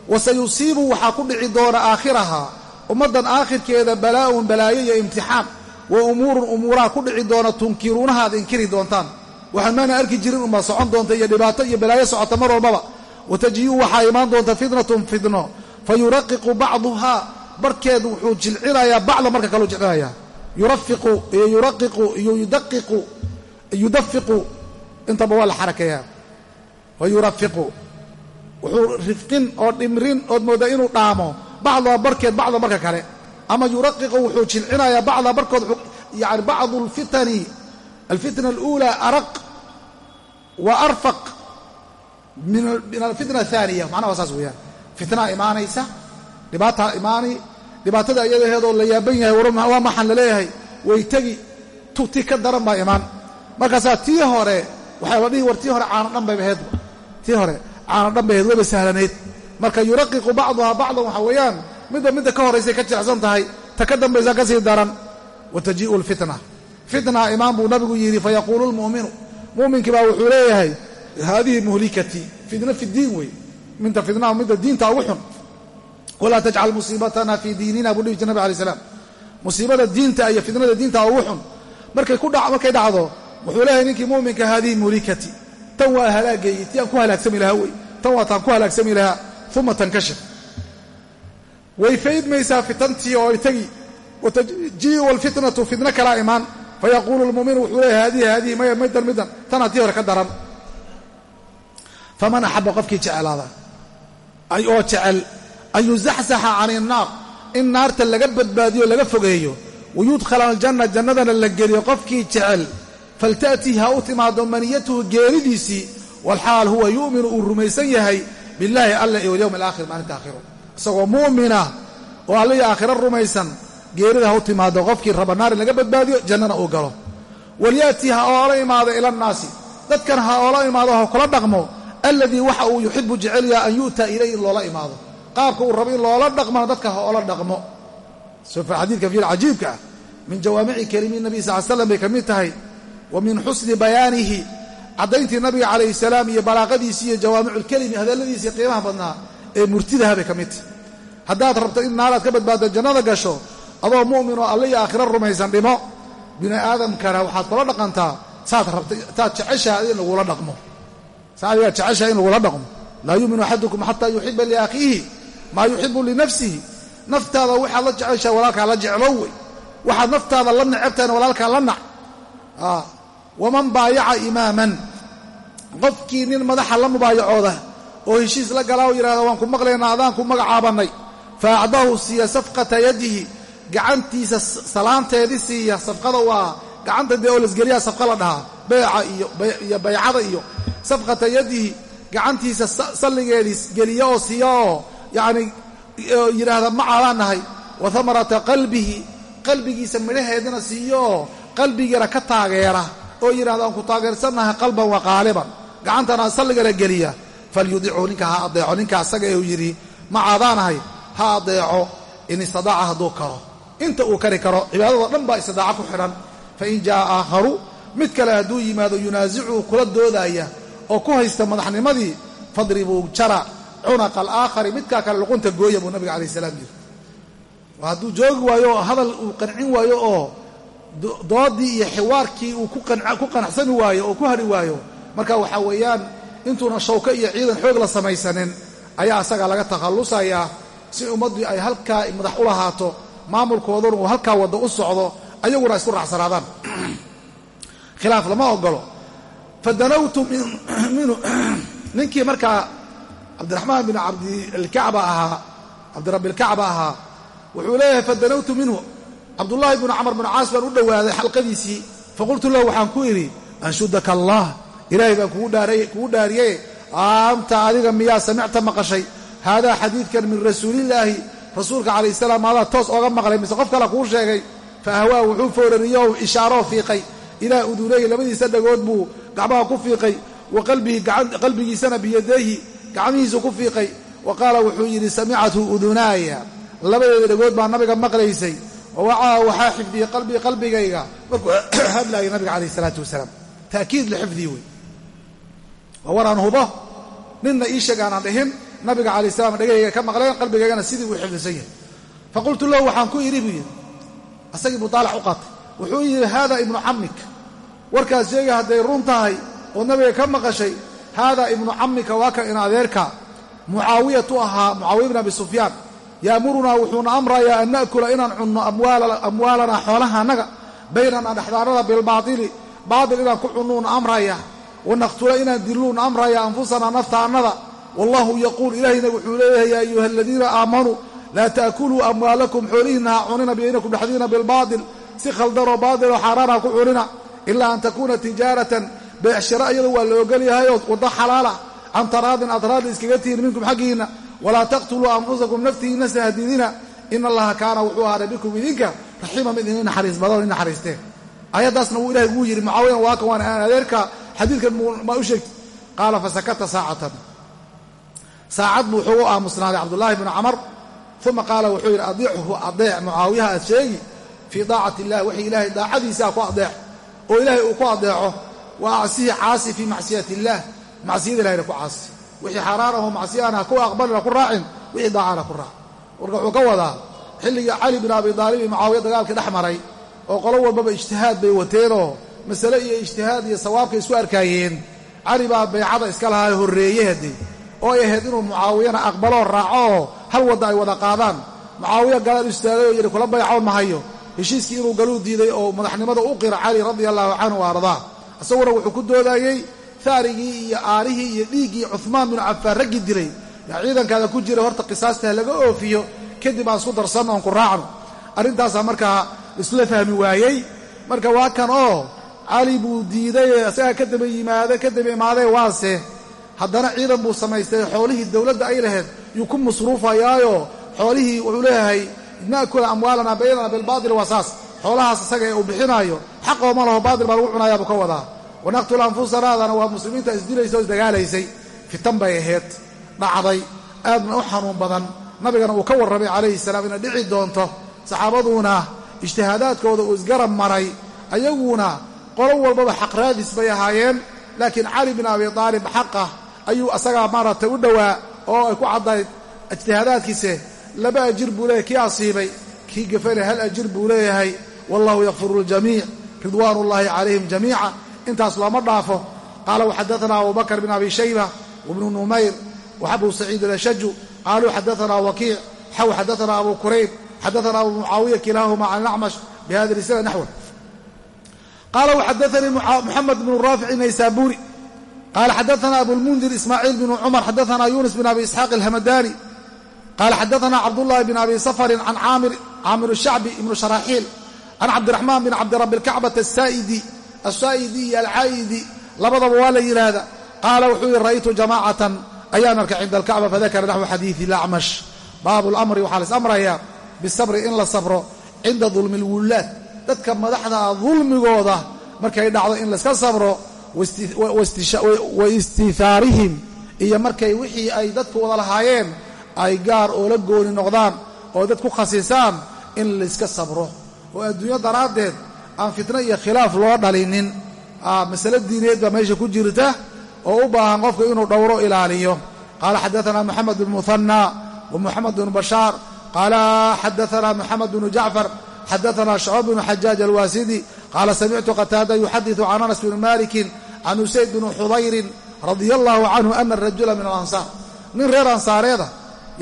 wa sayusiibu waxaa ku dhici doona aakhiraha ummaddan aakhirkeeda balaa'un balaayo iyo imtixaan wa umuurun umuuraha ku dhici doona tunkiruunaha aad inkiri doontaan. Waxaan maana arki jirin unbaa socon doonta iyo dhibaato iyo balaayo socota mar walbaba. Watajii'u waxaa imaan doonta fitnatun fitno fa yuraqiqu bacduhaa barkeedu wuxuu jilcinayaa bacda marka kaleu jilcinayaa. Yurafiqu iyo yuraqiqu iyo yudaqiqu yudafiqu intaba waa la xarakeeyaa wa yurafiqu wuxuu rifqin oo dhimrin ood mooddaa inuu dhaamo bacdaa barkeed bacda marka kale ama yuraqiqu wuxuu jilcinayaa bacdaa barkood yani bacdu alfitani alfitna aluulaa araq wa arfaq min alfitna athaniya macnaha saas weeyaan fitnaa imaanaysa dhibaataa imaani dhibaatada iyadaheedoo la yaaban yahay waa maxan la leeyahay way tegi tuti ka daran baa imaan markaasaa tii hore waxaa la dhihi war tii hore caano dhan bayba aheedba tii hore bay aheed wayba sahlanayd. Marka yuraqiqu bacduhaa bacdan waxaa weeyaan midba midda ka horaysay ka jilicsan tahay ta ka dambaysaa ka sii daran. Wa tajii'u alfitna. Fitna imaan buu nabigu yidhi fayaquulu lmu'minu mu'minkii baa wuxuu leeyahay haadihi muhlikatii fitna fi diin wey. Minta fitnaha midda diinta ugu xun. Walaa tajcal musiibatana fii diinina buu dhihi jir nabig alay slam musiibada diinta iyo fitnada diinta ugu xun. Markay dhacdo wuxuu leeyahay ninkii mu'minka haadihi muhlikati tan waa halaagayey ti aan ku halaagsami lahaa wey. Tan waa taan ku halaagsami lahaa uma tankashif way faydmaysaa fitantii oo tegi watajii'u alfitnatu fitno kalaa imaan. Fayaquulu lmu'minu wuxuu leeyahay haadihi haadihi maya middan middan. Tanaa tii hore ka daran. Faman axaba qofkii jeclaada? Oo jecel an yuzaxzaxa can innaar in naarta laga badbaadiyo laga fogeeyo. Wayudkhala aljanna jannadana la geliyo qofkii jecel falta'tii ha u timaado maniyatuhu geeridiisii walxaal huwa yu'minu uu rumaysan yahay billaahi alla iyo walyowmi alaakhir maalinta aakhiro isagoo mu'mina oo allihii aakhiro rumaysan geerida ha u timaado qofkii raba naar in laga badbaadiyo jannana uu galo walya'tii ha oola imaado ila annaasi dadkan ha oola imaado ha kula dhaqmo alladii waxa uu yuxibu jecelyaa an yu'ta ilayh in loola imaado qaabka uu rabo in loola dhaqmana dadka ha oola dhaqmo xadiidka fiil cajiibka ah min jawaamici kelimi nabi sal l slam bay ka mid tahay wa min xusni bayaanihi caddayntii nabiga calayhi salaam iyo balaaqadiisii iyo jawaamiculkelimi hadalladiisii qiimaha badnaa ee murtidaha bay ka mid tahay. Haddaad rabto in naaraad ka badbaaddo jannada gasho adoo mu'minoo alle iyo aakhiro rumaysan dhimo bini aadamkana waxaad kula dhaqantaa saad rabta saad jeceshaha in lagula dhaqmo. Sa adigaad jeceshaha in lagula dhaqmo. Laa yuuminu axadukum xataa yuxiba liakhiihi maa yuxibu linafsihi naftaada waxaad la jeceshaha walaalkaa la jeclow wey. Waxaad naftaada la necebtahayna walaalkaa la nac waman baayaca imaaman. Qofkii nin madaxa la mubaayacooda oo heshiis la galaa oo yidhahda waan ku maqlaynaa adaan ku magacaabannay fa acdahu siiya safqata yadihi. Gacantiisa salaanteedii siiya. Safqada waa gacanta dee oo lasgeliyaa safqa la dhahaa. Beeca iyo baycada iyo safqata yadihi. Gacantiisa salligeedii geliya oo siiya oo yacni yidhaahda macaadaan nahay. Wa hamarata qalbihi. Qalbigiisa midhaheedana siiyo oo qalbigiina ka taageera oo yidhahda aan ku taageersannahay qalban wa qaaliban. Gacantana salligana geliya. Falyudichu ninka ha adeeco ninka asaga ee uu yidhi macaadaanahay ha adeeco in istadaaca hadduu karo. Inta uu kari karo cibaadadoo dhan baa istidaaco ku xidhan fain jaa'a aakharu mid kale hadduu yimaado yunaasicuu kula doodaya oo ku haysta madaxnimadii fadribuu jara cunaqa alaakhari midkaa kale luqunta gooya buu nabiga calayh salaam yiri hadduu joogi waayo oo hadal uu qancin waayo oo doodii iyo xiwaarkii uu ku qanacsani waayo oo ku hari waayo marka waxaa weeyaan intuuna shawko iyo ciidan xoog la samaysanin ayaa asaga laga takhallusayaa si ummaddii ay halkaa madax u lahaato maamulkooduna uu halkaa wadda u socdo ayaguna isku raacsanaadaan khilaaf lama ogolo fadanawtu minhu ninkii markaa cabdiraxmaan bin cabdilkacba ahaa cabdirabbilkacba ahaa wuxuu leeyahay fadanawtu minhu cabdullaahi bnu camar bnu caas baan u dhowaaday xalqadiisii. Faqultu lahu waxaan ku idhi anshudaka allah ilaahay baan kugu dhaariye anta adiga miyaa samicta maqashay? Haadaa xadiidkan min rasuulillaahi rasuulka calayh salaam adaa toos ooga maqlay mise qof kale kuu sheegay? Fa ahwaa wuxuu foorariyo ishaaroo fiiqay. Ilaa uduneehi labadiisa dhagood buu gacmaha ku fiiqay. Wa qalbigiisana biyadayhi gacmihiisu ku fiiqay. Wa qaala wuxuu yidhi samicathu udunaaya labadeeda dhagood baa nabiga maqlaysay wawacaa waxaa xifdiyey qalbii qalbigayga markuu hadlaayay nabiga calayh isalaatu wasalaam taakiid lixifdii wey waa waraan hubo ninna ii sheeg aanaan dhihin nabiga calayh salam dhegahayga ka maqleen qalbigaygana sidii uu xifdisan yahay faqultu lahu waxaan ku idhi buu yidhi asagii buu daalax u qaatay wuxuu yidhi haada ibnu camik warkaas sheega hadday run tahay oo nabiga ka maqashay haada ibnu camika waa kan in adeerka mucaawiyatu ahaa mucaawiya bn abi sufyaan yaamurunaa wuxuuna amrayaa an na'kula inaan cunno amwaalanaa xoolaha annaga baynana dhexdaanada bilbaaili baatil inaan ku cunnuuna amraya wanaqtula inaan dilluuna amraya anfusanaa nafta annada. Wallahu yaquul ilaahayna wuxuu leeyahay yaa ayuha aladiina aamanuu laa ta'kuluu amwaalakum xoolihiinna ha cunina baynakum dhexdiina bilbaatil. Si khaldanoo baatiloo xaaraana ku cunina ilaa an takuuna tijaaratan. Beecshiro iyada waa la ogolyahayo waddo xalaala. Can taraadin aad raadli iskaga tihiin minkum xaggiinna walaa taqtuluu anfusakum naftihiinna sahdidina in allaha kaana wuxuu ahaaday bikum idinka raxiima mid idin naxariis badan naxariisteen aayaddaasna wuu ilahay wuu yidhi mucaawiyan waa kan waan adeerka xadiidkan maa u sheegtay qaala fasakata saacatan. Saacad buu wuxuu u aamusnaaday cabdullaahi bnu camar. Uma qaala wuxuu yidhi adiichu adeec mucaawiyaha aad sheegi. Fii daacati illahi wixii ilaahay daacadiisaa ku adeec oo ilaahay uu ku adeeco wa acsihi caasi fii macsiyati illaah. Macsiyada ilahayna ku caasi wixii xaaraan aho macsiyaana ha ku aqbalin ha ku raacin wixii daacaan ku raac. Marka wuxuu ka wadaa xilligii cali bin abi daalib iyo mucaawiya dagaalkii dhex maray oo qolo walbaba ijtihaad bay wateenoo masale iyo ijtihaad iyo sawaabkay isku arkaayeen. Cali baa baycada iska lahaa horreeye haddee oo ay ahayd inuu mucaawiyana aqbaloo raaco oo hal wadda ay wada qaadaan. Mucaawiya galaal istaagay oo yidhi kula baycoon mahayo heshiiskii inuu galuu diiday oo madaxnimada u qira cali radia allaahu canhu wa ardaa. Isaguna wuxuu ku doodayey haarigii iyo aarihii iyo dhiiggii cuhmaan binu cafaan raggii dilay. Yaa ciidankaada ku jira horta qisaasta ha laga oofiyo kadib aan isku darsanno oon ku raacno. Arrintaasaa markaa isla fahmi waayey. Marka waa kan oo cali buu diiday isagaa ka daba yimaada ka daba imaadee waase haddana ciidan buu samaystay xoolihii dowladda ay lahayd yuu ku masruufayaayo xoolihii wuxuu leeyahay na'kula amwaalana baynana bilbaatil waa saas xoolahaas isaga ee uu bixinaayo xaqooma laho baatil baa lagu cunayaa buu ka wadaa wanaqtul anfusanaadana waa muslimiinta isdilaysa oo isdagaalaysay fitan bay ahayd dhacday aadna u xanuun badan. Nabigana uu ka warramay calayhi salaam inay dhici doonto. Saxaabaduna ijtihaadaadkooda uu isgarab maray. Ayaguna qolo walbaba xaq raadis bay ahaayeen laakiin cali bin abi aalib xaqa ayuu asagaa maaragtay u dhowaa oo ay ku caddayd ijtihaadaadkiise laba ajir buu leeyahay kii asiibay kii gafale hal ajir buu leeyahay. Wallahu yakfiru ljamiic ridwaan calayhim jamiica intaas looma dhaafo. Qaala waxadaana abubakr bin abi shayba wabnu numayr waxabu saciid alashaju qaaluu xadaana wakiic xaw xadaana abu kurayb xadaana abu mucaawiya kilaahuma can acmash bihada isnad naxwa. Qaala waxadaanii muxamed bnu raafic naysaburi qaala xadaana abulmundir ismaaciil bnu cumar xadaana yunis bin abi isxaaq alhamadani qaala xadaana cabdullahi bin abi safarin can caamir shacbi ibnu sharaaxiil can cabdiraxmaan bin cabdirabi lkacbat asaa'idi iyo alcaa'idi labadaba waa la yidhaahda qaala wuxuu yihi ra'aytu jamaacatan ayaan arkay cinda alkacba fadakara naxwu xadiidi lacmash baabu lamri waxaa la is amrayaa bisabri in la sabro cinda dulmi lwullaad dadka madaxdaa dulmigooda markay dhacdo in layska sabro wa istiihaarihim iyo markay wixii ay dadku wada lahaayeen ay gaar oo la gooni noqdaan oo dad ku khasisaan in layska sabro. Oo adduunyo daraaddeed aan fitno iyo khilaaf loo dhalinin. Masale diineed baa meesha ku jirta oo u baahan qofku inuu dhowro ilaaliyo. Qaala xadaana moxamed bn muhanna wa moxamed bnu bashaar qaala xadaana moxamed bnu jacfar xadaana shucab bnu xajaaj alwaasidi qaala samictu qataada yuxadiثu can anas bni malikin can usayd bni xudayrin radia allahu canhu ana rajula min alansaar. Nin reer ansaareeda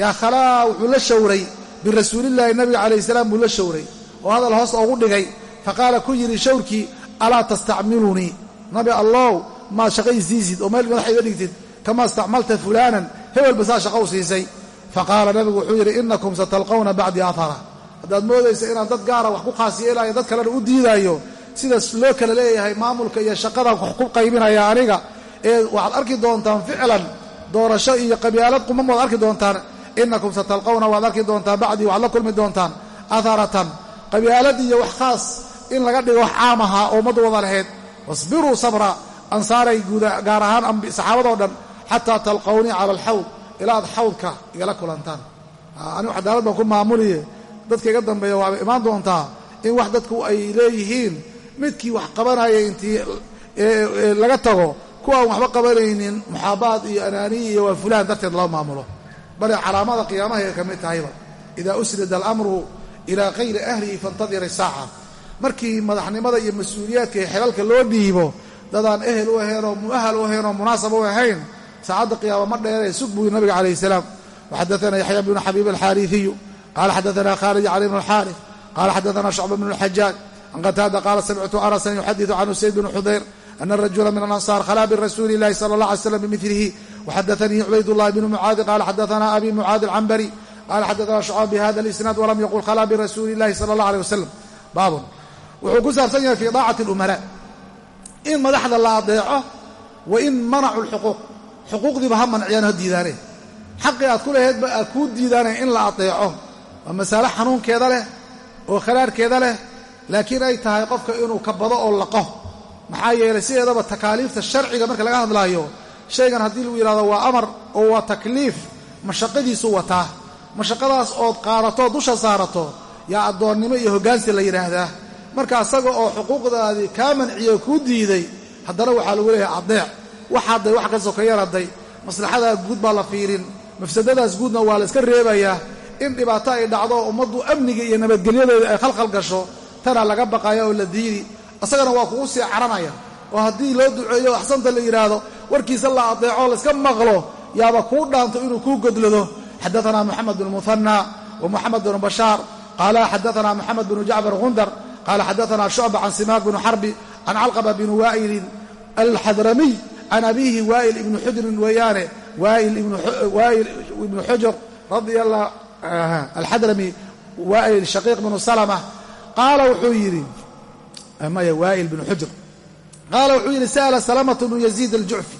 yaa khalaa wuxuu la showray birasuulillaahi nabiga calayh salaam buu la showray oo hadal hoos oogu dhigay faqaala ku yidhi shawrkii alaa tastacmilunii? Nabi allow maad shaqay siisid oo meel madaxa iga dhigtid kama istacmalta fulaanan? Hebelba saa shaqa u siisay. Faqaala nabigu wuxuu yidhi inakum satalqawna bacdii ahara haddaad moodaysa inaad dad gaara wax ku khaas yeelaayo dad kalena u diidaayo sidaas loo kala leeyahay maamulka iyo shaqadan wax ku qaybinaya aniga ee waxaad arki doontaan ficlan doorasho iyo qabyaalad qumam waad arki doontaan. Inakum satalqawna waad arki doontaan bacdii waxaad la kulmi doontaan aharatan qabyaalad iyo wax khaas in laga dhigo wax caam ahaa oo ummaddu wada lahayd wasbiruu sabra ansaaray gaar ahaan saxaabadoo dhan xataa talqawnii cala alxawd ilaa ad xawdka igala kulantaan. Anigu cadaalad baan ku maamuliye. Dadka iga dambeeya waaba imaan doontaa in wax dadku ay leeyihiin midkii wax qabanaya intii laga tago kuwaan waxba qabanaynin muxaabaad iyo anaaniya iyo waa fulaan darteed loo maamulo. Bale calaamada qiyaamaha ay ka mid tahayba idaa usnida alamru ilaa kayri ahlihi faاntadir isaaca markii madaxnimada iyo mas'uuliyaadka ee xelalka loo dhiibo dadaan ehel u ahayn oo muahal u ahayn oo munaasab u ahayn saacadda qiyaama ma dheeree sug buu nabiga calayhi salaam. Waxadaana yaxya bnu xabiib alxaariiiyu qaala xadaana khaalid cali bnu alxaarif qaala xadaana shucba bnu lxajaaj can qataada qaala samictu anasan yuxadidu can usayd bni xudeyr ana rajula min alansaar khalaa birasuuli illahi sala allah alay slam bimilihi waxadaanii cubaydullahi bnu mucaadi qaala xadaana abi mucaadi alcambari qaala xadaana shucba bihada alisnaad walam yaqul khalaa birasuuli illahi sala allah aleh wasalam baabun wuxuu ku saabsan yahay fii daacati اlumaraa in madaxda la adeeco wa in manacu lxuquuq xuquuqdiiba ha manciyaan ha diidaaneen xaqii aad ku lahaydba aad kuu diidaaneen in la adeeco waa masale xanuunkeeda leh oo khalaarhkeeda leh laakiin ay tahay qofka inuu kabado oo laqo. Maxaa yeelay sideedaba takaaliifta sharciga marka laga hadlaayo shaygan haddii lagu yidhahdo waa amar oo waa takliif mashaqadiisu wataa. Mashaqadaas ood qaadato dusha saarato yaa addoonnimo iyo hoggaansi la yidhaahdaa marka asaga oo xuquuqdaadii kaa manciyo kuu diiday haddana waxaa lagu leeyahay adeec wax hadday wax ka sokeeyar hadday maslaxadaa guud baa la fiirin. Mafsadadaas guudna waa la iska reebayaa in dhibaato ay dhacdo ummaddu amniga iyo nabadgelyadeeda ay khalkhal gasho tana laga baqaya oo la diidi. Asagana waa kugu sii caranaya oo haddii loo duceeyo axsanta la yidhaahdo warkiisa la adeeco layska maqlo yaaba kuu dhaanto inuu kuu godlado. Xadaana moxamed bn muhanna wa moxamed bnu bashaar qaala xadaana moxamed bnu jacfar gundar qala xadaana shucba can simaak bni xarbi can calqaba bni waa'ilin alxadramiy can abiihi waa'il ibni xujrin weeyaane waa'il ibnu allah alxadrami waa'il shaqiiq bnu salma qaala wuxuu yidhi maya waa'il bnu xujr qaala wuxuu yidhi sa'la salamatu bnu yaziid aljucfi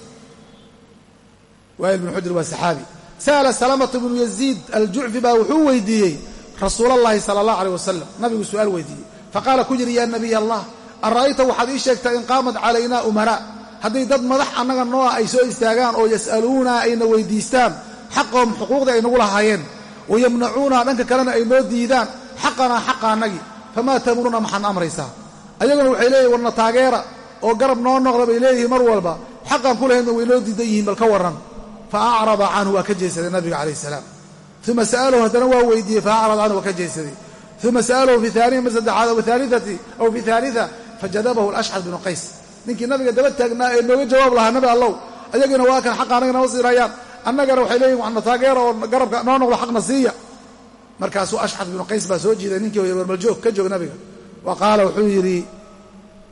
waa'il bnu xujr waa saxaabi sa'la salamatu bnu yaziid aljucfi baa wuxuu weydiiyey rasuul allahi sala allah aleyh wasalam nabigu su'aal weydiiyey faqaala ku yidhi yaa nabiy allah ara'ayta waxaad ii sheegtaa in qaamat calaynaa umaraa haddii dad madax annaga nooa ay soo istaagaan oo yas'aluuna ayna weydiistaan xaqahum xuquuqdii ay nagu lahaayeen wayamnacuuna dhanka kalena ay noo diidaan xaqanaa xaqa annagii famaa tamuruuna maxaad amraysaa? Ayaguna waxay leeyihiin warna taageera oo garab noo noqda bay leeyihiin mar walba xaqaan ku lahaydna way noo diidan yihiin bal ka warran. Fa acrada canhu waa ka jeesaday nabiga calayh salaam. Uma sa'alahu haddana waa weydiiyey fa acrada canhu waa ka jeesaday uma sa'alahu fi aaniya mar saddexaad aw aaliati aw fi haalida fajadabahu alashcad binu qays ninkii nabiga daba taagnaa ee nooga jawaab lahaa nabi allow ayagina waa kan xaqa annagana ma siinayaan annagana waxay leeyihiin waxna taageera oo garabka noo noqdo xaqna siiya markaasuu ashcad binu qays baa soo jiiday ninkii warmaljoog ka joog nabiga wa qaala wuxuu yidhi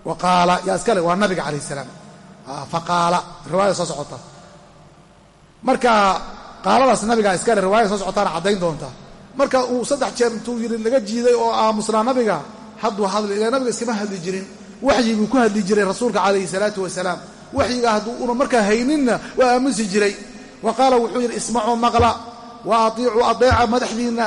wa qaala yaa iskale waa nabiga calayh salaam faqaala riwaayada soo socotaana caddayn marka uu saddex jeer intuu yidhi laga jiiday oo aamusnaa nabiga hadduu hadli ilaa nabiga iskama hadli jirin. Waxyi buu ku hadli jiray rasuulka calayhi salaatu wasalaam. Waxyiga hadduu una markaa hayninna waa aamusi jiray. Wa qaala wuxuu yidhi ismacuu maqla wa atiicuu adeeca madaxdiinna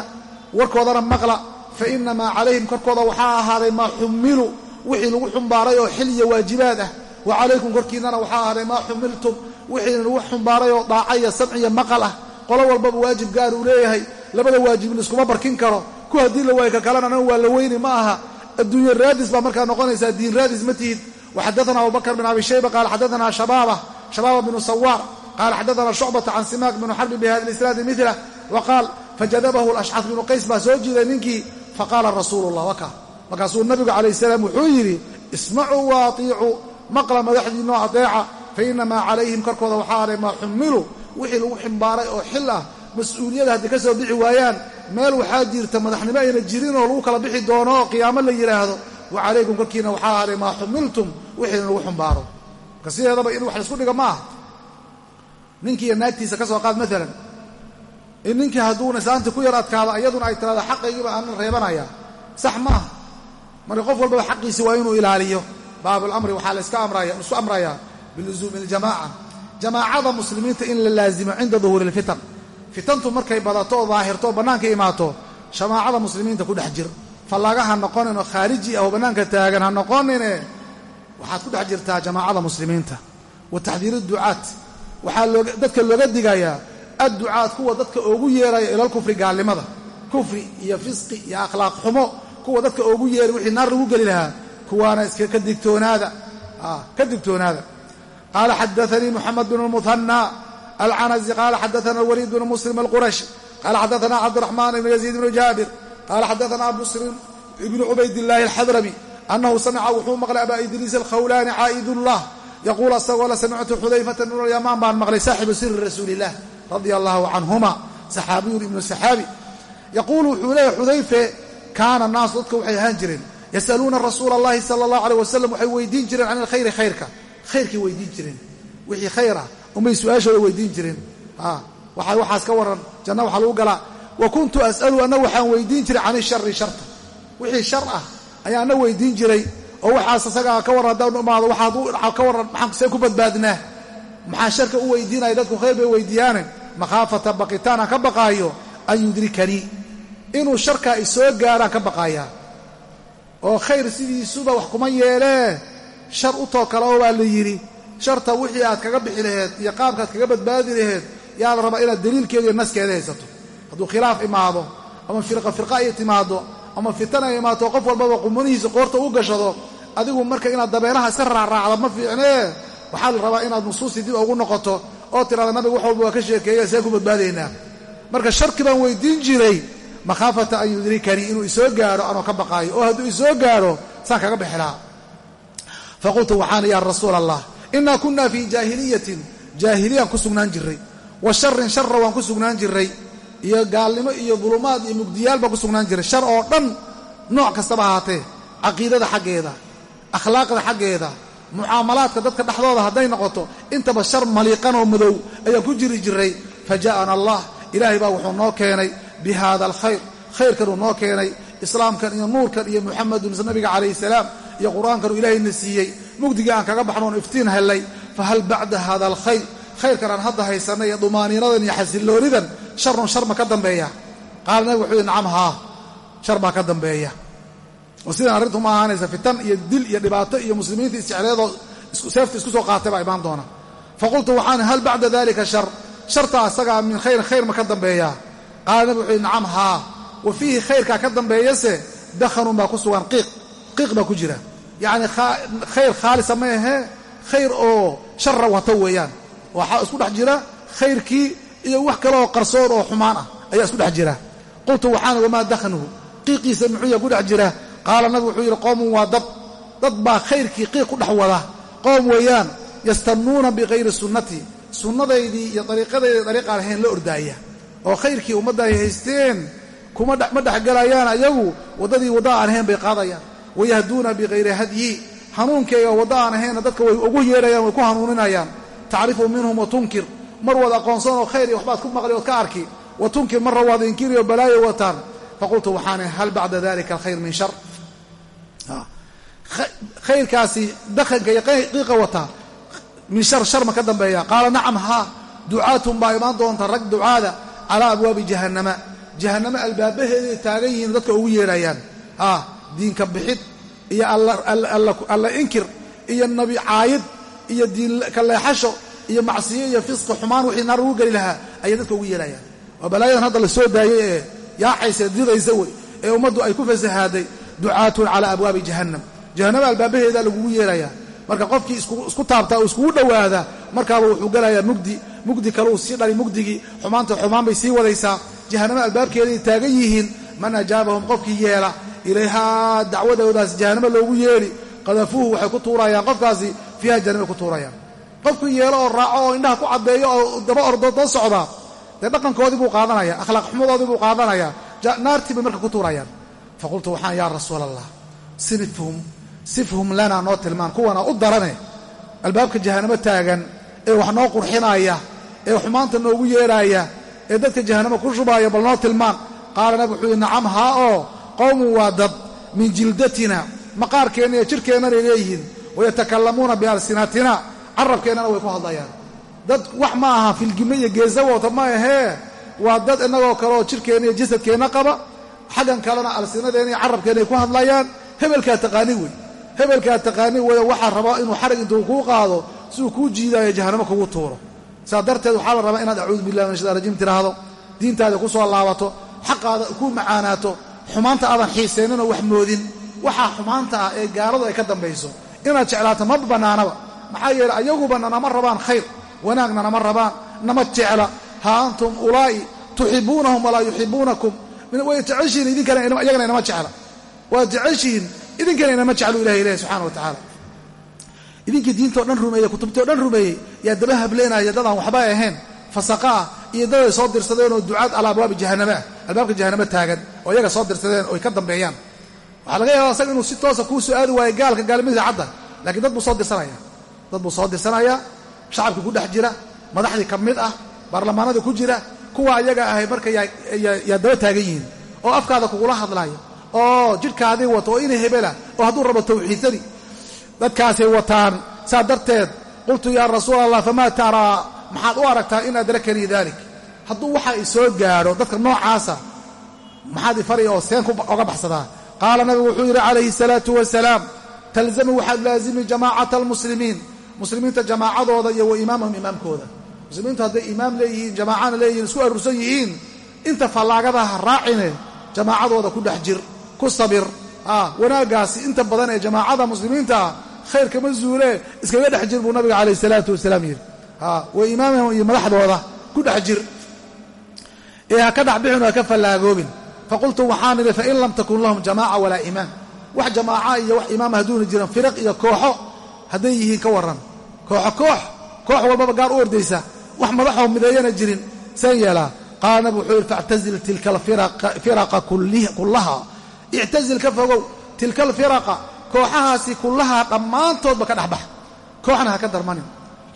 warkoodana maqla fa inamaa calayhim korkooda waxaa ahaaday maa xumiluu wixii lagu xumbaaray oo xil iyo waajibaad ah. Wa calaykum korkiinnana waxaa ahaaday maa xumiltum. Wixii lagu xumbaaray oo daaca iyo samc iyo maqal ah. Qolo walbaba waajib gaar uu leeyahay labada waajib laiskuma barkin karo. Ku haddii la waayo ka kalena nan waa la weyni ma aha. Adduunya raadis baa markaa noqonaysaa diin raadis ma tihid. Waxadaana abubakr bin abi shayba qaala xadaana shabaaba shabaaba binu sawaar qaala xadaana shucbata can simaak binu xarbi bihada isnaadi milah wa qaal fajadabahu ashcad binu qays baa soo jiiday ninkii faqaala rasuulu llah waka markaasuu nabigu calayh salaam wuxuu yidhi ismacuu wa atiicuu maqla madaxdiinoo adeeca fa inamaa calayhim korkooda waxaa aday maa xumiluu wixii lagu ximbaaray oo xil ah mas'uuliyada haddii ka soo bixi waayaan meel waxaa jirta madaxnimo ayna jirin oo lagu kala bixi doono oo qiyaamo la yidhaahdo wa calaykum korkiina waxaa ahaaday maa xumiltum wixiina lagu xumbaaro. Marka in wax la isku dhiga ma aha ninkiiyo naagtiisa ka soo qaad maalan in ninkii hadduuna islaanti ku yar adkaado iyaduna ay tirahdo xaqaygiiba aanan reebanayaa. Sax ma aha marka qof walbaba xaqiisi waa inuu ilaaliyo. Baabulamri waxaa layska amraya isku amrayaa. Biluzuumi iljamaaca jamaacada muslimiinta in la laazimo cinda duhuuri ilfitan fitantu markay badato oo daahirto oo bannaanka imaato jamaacada muslimiinta ku dhex jir. Fallaga ha noqonin oo khaariji ah oo bannaanka taagan ha noqonine waxaad ku dhex jirtaa jamaacada muslimiinta. Wa taxdiiri ducaat. Waxaa dadka looga digayaa adducaad kuwa dadka oogu yeeraya ilal kufri gaalnimada. Kufri iyo fisqi iyo akhlaaq xumo kuwa dadka oogu yeeray wixii naar lagu geli lahaa kuwaana iska ka digtoonaada. Ka digtoonaada. Qaala xadaanii moxamed bn lmuhanى alcanazi qaala xadaana waliid bn muslim alqurashi qaala xadaana cabdiraxmaan ibn yaziid bn jaabir qaala xadaana muslim ibnu cubaydillaahi alxadrami annahu samica wuxuu maqlay abaa idriis alkhawlaani caa'idullah yaquul asagoo la samictu xudayfata bn lyamaan baan maqlay saaxibu siri rasuuli illah radia allahu canhuma saxaabiyun ibnu saxaabi yaquulu wuxuu leeyahy xudayfe kaana naasu dadka waxay ahaan jireen yasaluuna rasuula allahi sala allahu aleyh wasalam waxay weydiin jireen can alkhayri khayrka khayrkay weydiin jireen wixii khayr ah umay su'aashooda weydiin jireen. Waxa waxaas ka warran. Janna waxaa lagu galaa wa kuntu as'alu anna waxaan weydiin jiray can ishari sharta. Wixii shar ah ayaa ana weydiin jiray oo waxaas isagaa ka warran haddaan imaado waxaad ka warran maxaan see ku badbaadnaa. Maxaa sharka u weydiinaya dadku khayr bay weydiiyaane makhaafata baqitaan aan ka baqaayo an yudrikanii inuu sharkaa isoo gaaraan ka baqaayaa oo khayr sidiisuba wax kuma yeelee. Shar u too kale oo baa la yidhi sharta wixii aad kaga bixi laheed iyo qaabkaad kaga badbaadi laheed yaa la rabaa inaad daliilkeeda iyo naskeeda haysato. Hadduu khilaaf imaado ama firqa firqa ay timaado ama fitan ay imaato qof walbaba qumanihiisa qoorta u gashado adigu marka inaad dabeelaha iska raacraacda ma fiicnee. Waxaa la rabaa inaad nusuustii dib ugu noqoto oo tirahda nabiga wax walba waa ka sheekeeya see ku badbaadaynaa marka sharki baan weydiin jiray makhaafata an yudrikanii inuu isoo gaaro anoo ka baqaayo. Oo hadduu isoo gaaro saan kaga bixi faqultu waxaana yaa rasuula allah innaa kunna fii jaahiliyatin jaahiliyaan ku sugnaan jirray. Wa sharin sharra waan ku sugnaan jirray. Iyo gaalnimo iyo dulumaad iyo mugdiyaal baan ku sugnaan jirray shar oo dhan nooc kastaba ahaatee. Caqiidada xaggeeda akhlaaqda xaggeeda mucaamalaadka dadka dhexdooda hadday noqoto intaba shar maliiqanoo madow ayaan ku jiri jirray fa ja'ana allah ilaahay baa wuxuu noo keenay bi hada alkhayr khayrkanuu noo keenay islaamkan iyo nuurkan iyo muxamedun nabiga calayhi salaam iyo qur'aankanuu ilaahayna siiyey mugdigii aan kaga baxnoon iftiin hellay fa hal bacda hada alkhayr? Khayrkan aan hadda haysanay iyo dumaaniinadan iyo xasilloonidan sharun shar ma ka dambeeya. Qaala nabigu wuxuu yihi nacam haa shar baa ka dambeeya. Oo sidaan arrintu ma ahaanaysa fitan iyo dil iyo dhibaato iyo muslimiinta isjecleedoo seefta isku soo qaatay baa imaan doona. Faqultu waxaan hal bacda dalika shar sharta asagaa min khayrin khayr ma ka dambeeyaa qaala nabi wuxuu yidhi nacam haa wa fiihi khayrkaa ka dambeeyase dakhanun baa ku sugan qiiq qiiq baa ku jira yacni khayr khaalisa ma ahee khayr oo shara wato weeyaan. Waxaa isku dhex jira khayrkii iyo wax kale oo qarsoon oo xumaan ah ayaa isku dhex jira. Qultu waxaan wamaa dakhanuhu qiiqiisa muxuu ku dhex jira. Qaala nabi wuxuu yidhi qoomun waa dad dad baa khayrkii qiiq ku dhex wada. Qoom weeyaan yastannuuna bikayri sunnati. Sunnadaydii iyo dariiqadaydii dariiqaan ahayn la ordaaya oo khayrkii ummadda ay haysteen kuma ma dhexgelayaan ayagu waddadii wadda aan ahayn bay qaadayaan wayahduuna bikayri hadyi. Hanuunkayga wadda aan ahaynna dadka way ugu yeedhayaan way ku hanuuninayaan. Tacrifu minhum wa tunkir. Mar waad aqoonsan oo khayr iyo waxbaad ku maqli ood ka arki. Wa tunkir marra waad inkiri oo balaayo wataan. Faqultu waxaana hal bacda dalika alkhayr min shar. Khayrkaasi dakhanka iyo qiiqa wataa. Min shar shar ma ka dambeeya. Qaala nacam haa ducaatun baa imaan doonta rag ducaada calaa abwaabi jahannama. Jahannamo albaabaheeday taagan yihiin dadka ugu yeedhayaan diinka bixid iyo alla inkir iyo nabi caayid iyo diin kaleexasho iyo macsiyo iyo fisqi xumaan wixii naar ugu geli lahaa ayay dadka ugu yeedhayaan waa balaayadan hadda la soo daayey ee yaaxaysa didaysa wey ee ummaddu ay ku fasahaaday ducaatun calaa abwaabi jahannam. Jahannama albaabaheedaa lagugu yeerayaa marka qofkii isku taabtaa oo iskugu dhowaada markaaba wuxuu gelayaa mugdi mugdi kaleu sii dhali mugdigii xumaanta xumaan bay sii wadaysaa. Jahannama albaabkeeday taagan yihiin man ajaabahum qofkii yeela ilayhaa dacwadoodaas jahannama loogu yeedhi qadafuuhu waxay ku tuurayaan qofkaasi fiiha jahannamay ku tuurayaan qofkii yeelo oo raaco oo indhaha ku caddeeyo oo daba ordo doo socdaa dee dhaqankoodii buu qaadanaya akhlaaq xumadoodii buu qaadanayaa naartii bay marka ku tuurayaan faqultu waxaan yaa rasuula allah sinifhum sifhum lana noo tilmaan kuwana u darane albaabka jahannamo taagan ee wax noo qurxinaya ee xumaanta noogu yeedhaaya ee dadka jahannamo ku shubaaya bal noo tilmaan qaala nabi wuxuu yidhi nacam haa oo qowmun waa dad min jildatina maqaarkeenna iyo jidhkeennanay leeyihiin. Wayatakallamuuna bialsinatina carabkeennana way ku hadlayaan. Dad wax ma aha filgime iyo geesa wata ma ahee. Waa dad innagoo kaleoo jidhkeenna iyo jasadkeenna qaba. Xaggan kalena alsinadeenna iyo carabkeenna ay ku hadlayaan. Hebelkaa taqaani wey hebelkaa taqaani weyo waxaa rabaa inuu xarag intuu kuu qaado siduu kuu jiidaayo jahannamo kugu tuuro. Saa darteed waxaa la rabaa inaad acuudu billahi min shaytan rajiim tidhaahdo diintaada ku soo laabato xaqaada ku macaanaato xumaanta aadan xiisayninoo wax moodin waxaa xumaanta ah ee gaaladu ay ka dambayso. Inaad jeclaato ma bannaanaba. Maxaa yeeley ayaguba nanama rabaan khayr wanaagna nama rabaan nama jecla. Ha antum ulaa'i tuxibuunahum walaa yuxibuunakum. Way jeceshihiin idinkana iyagana inama jecla. Waad jeceshihiin idinkana inama jeclu ilahi ilahi subxana wa tacaala. Idinkii diintao dhan rumeeyey kutubtao dhan rumeeyey yaa daba hableenaya dadaan waxba ahayn. Fasaqa ah iyo daday soo dirsadeen oo ducaad calaa abwaabi jahannama ah albaabka jahannamo taagan oo iyaga soo dirsadeen oo ay ka dambeeyaan. Waxaa laga yaaba asaga inuu si toosa kuu soo aadi waayo gaalka gaalnimadiisa cadda lakiin dad buu soo dirsanaya. Dad buu soo dirsanayaa shacabkii ku dhex jira madaxdii ka mid ah baarlamaanadii ku jira kuwa ayaga ahay marka yaa daba taagan yihiin oo afkaada kugula hadlaaya oo jidhkaadii wato oo inay hebela oo hadduu rabo tawxiidsani dadkaasay wataan saa darteed qultu yaa rasuula allah famaa taraa maxaad u aragtaa in adrakanii dalik hadduu waxa i soo gaadho dadka noocaasa maxaad ifari oo seen oga baxsadaa qaala nabigu wuxuu yidhi calayhi salaatu wasalaam talzamu waxaad laazimi jamaacata almuslimiin. Muslimiinta jamaacadooda iyo wa imaamahum imaamkooda. Muslimiintu hadday imaam leeyihiin jamaacana leeyihiin isku aruursan yihiin inta fallaagadaha raacine jamaacadooda ku dhex jir ku sabir. Wanaaggaasi inta badan ee jamaacada muslimiinta ah khayr kama zuule iskaga dhex jir buu nabiga calayh salaatu wasalaam yidhi. Wa imaamahum iyo madaxdooda ku dhex jir ee ha ka dhexbixin oo ha ka fallaagoobin faqultu waxaan idhi fain lam takun lahum jamaaca walaa imaam wax jamaaca iyo wax imaama hadduuna jiran firaq iyo kooxo hadday yihiin ka warran. Kooxo koox koox walbaba gaar u ordaysa wax madaxoo mideeyana jirin seen yeelaa. Qaala nabi wuxuu yidhi factazil tilka alfiraqa kullaha. Ictazil ka fogow tilka alfiraqa kooxahaasi kullaha dhammaantoodba ka dhexbax. Kooxna ha ka darmanin.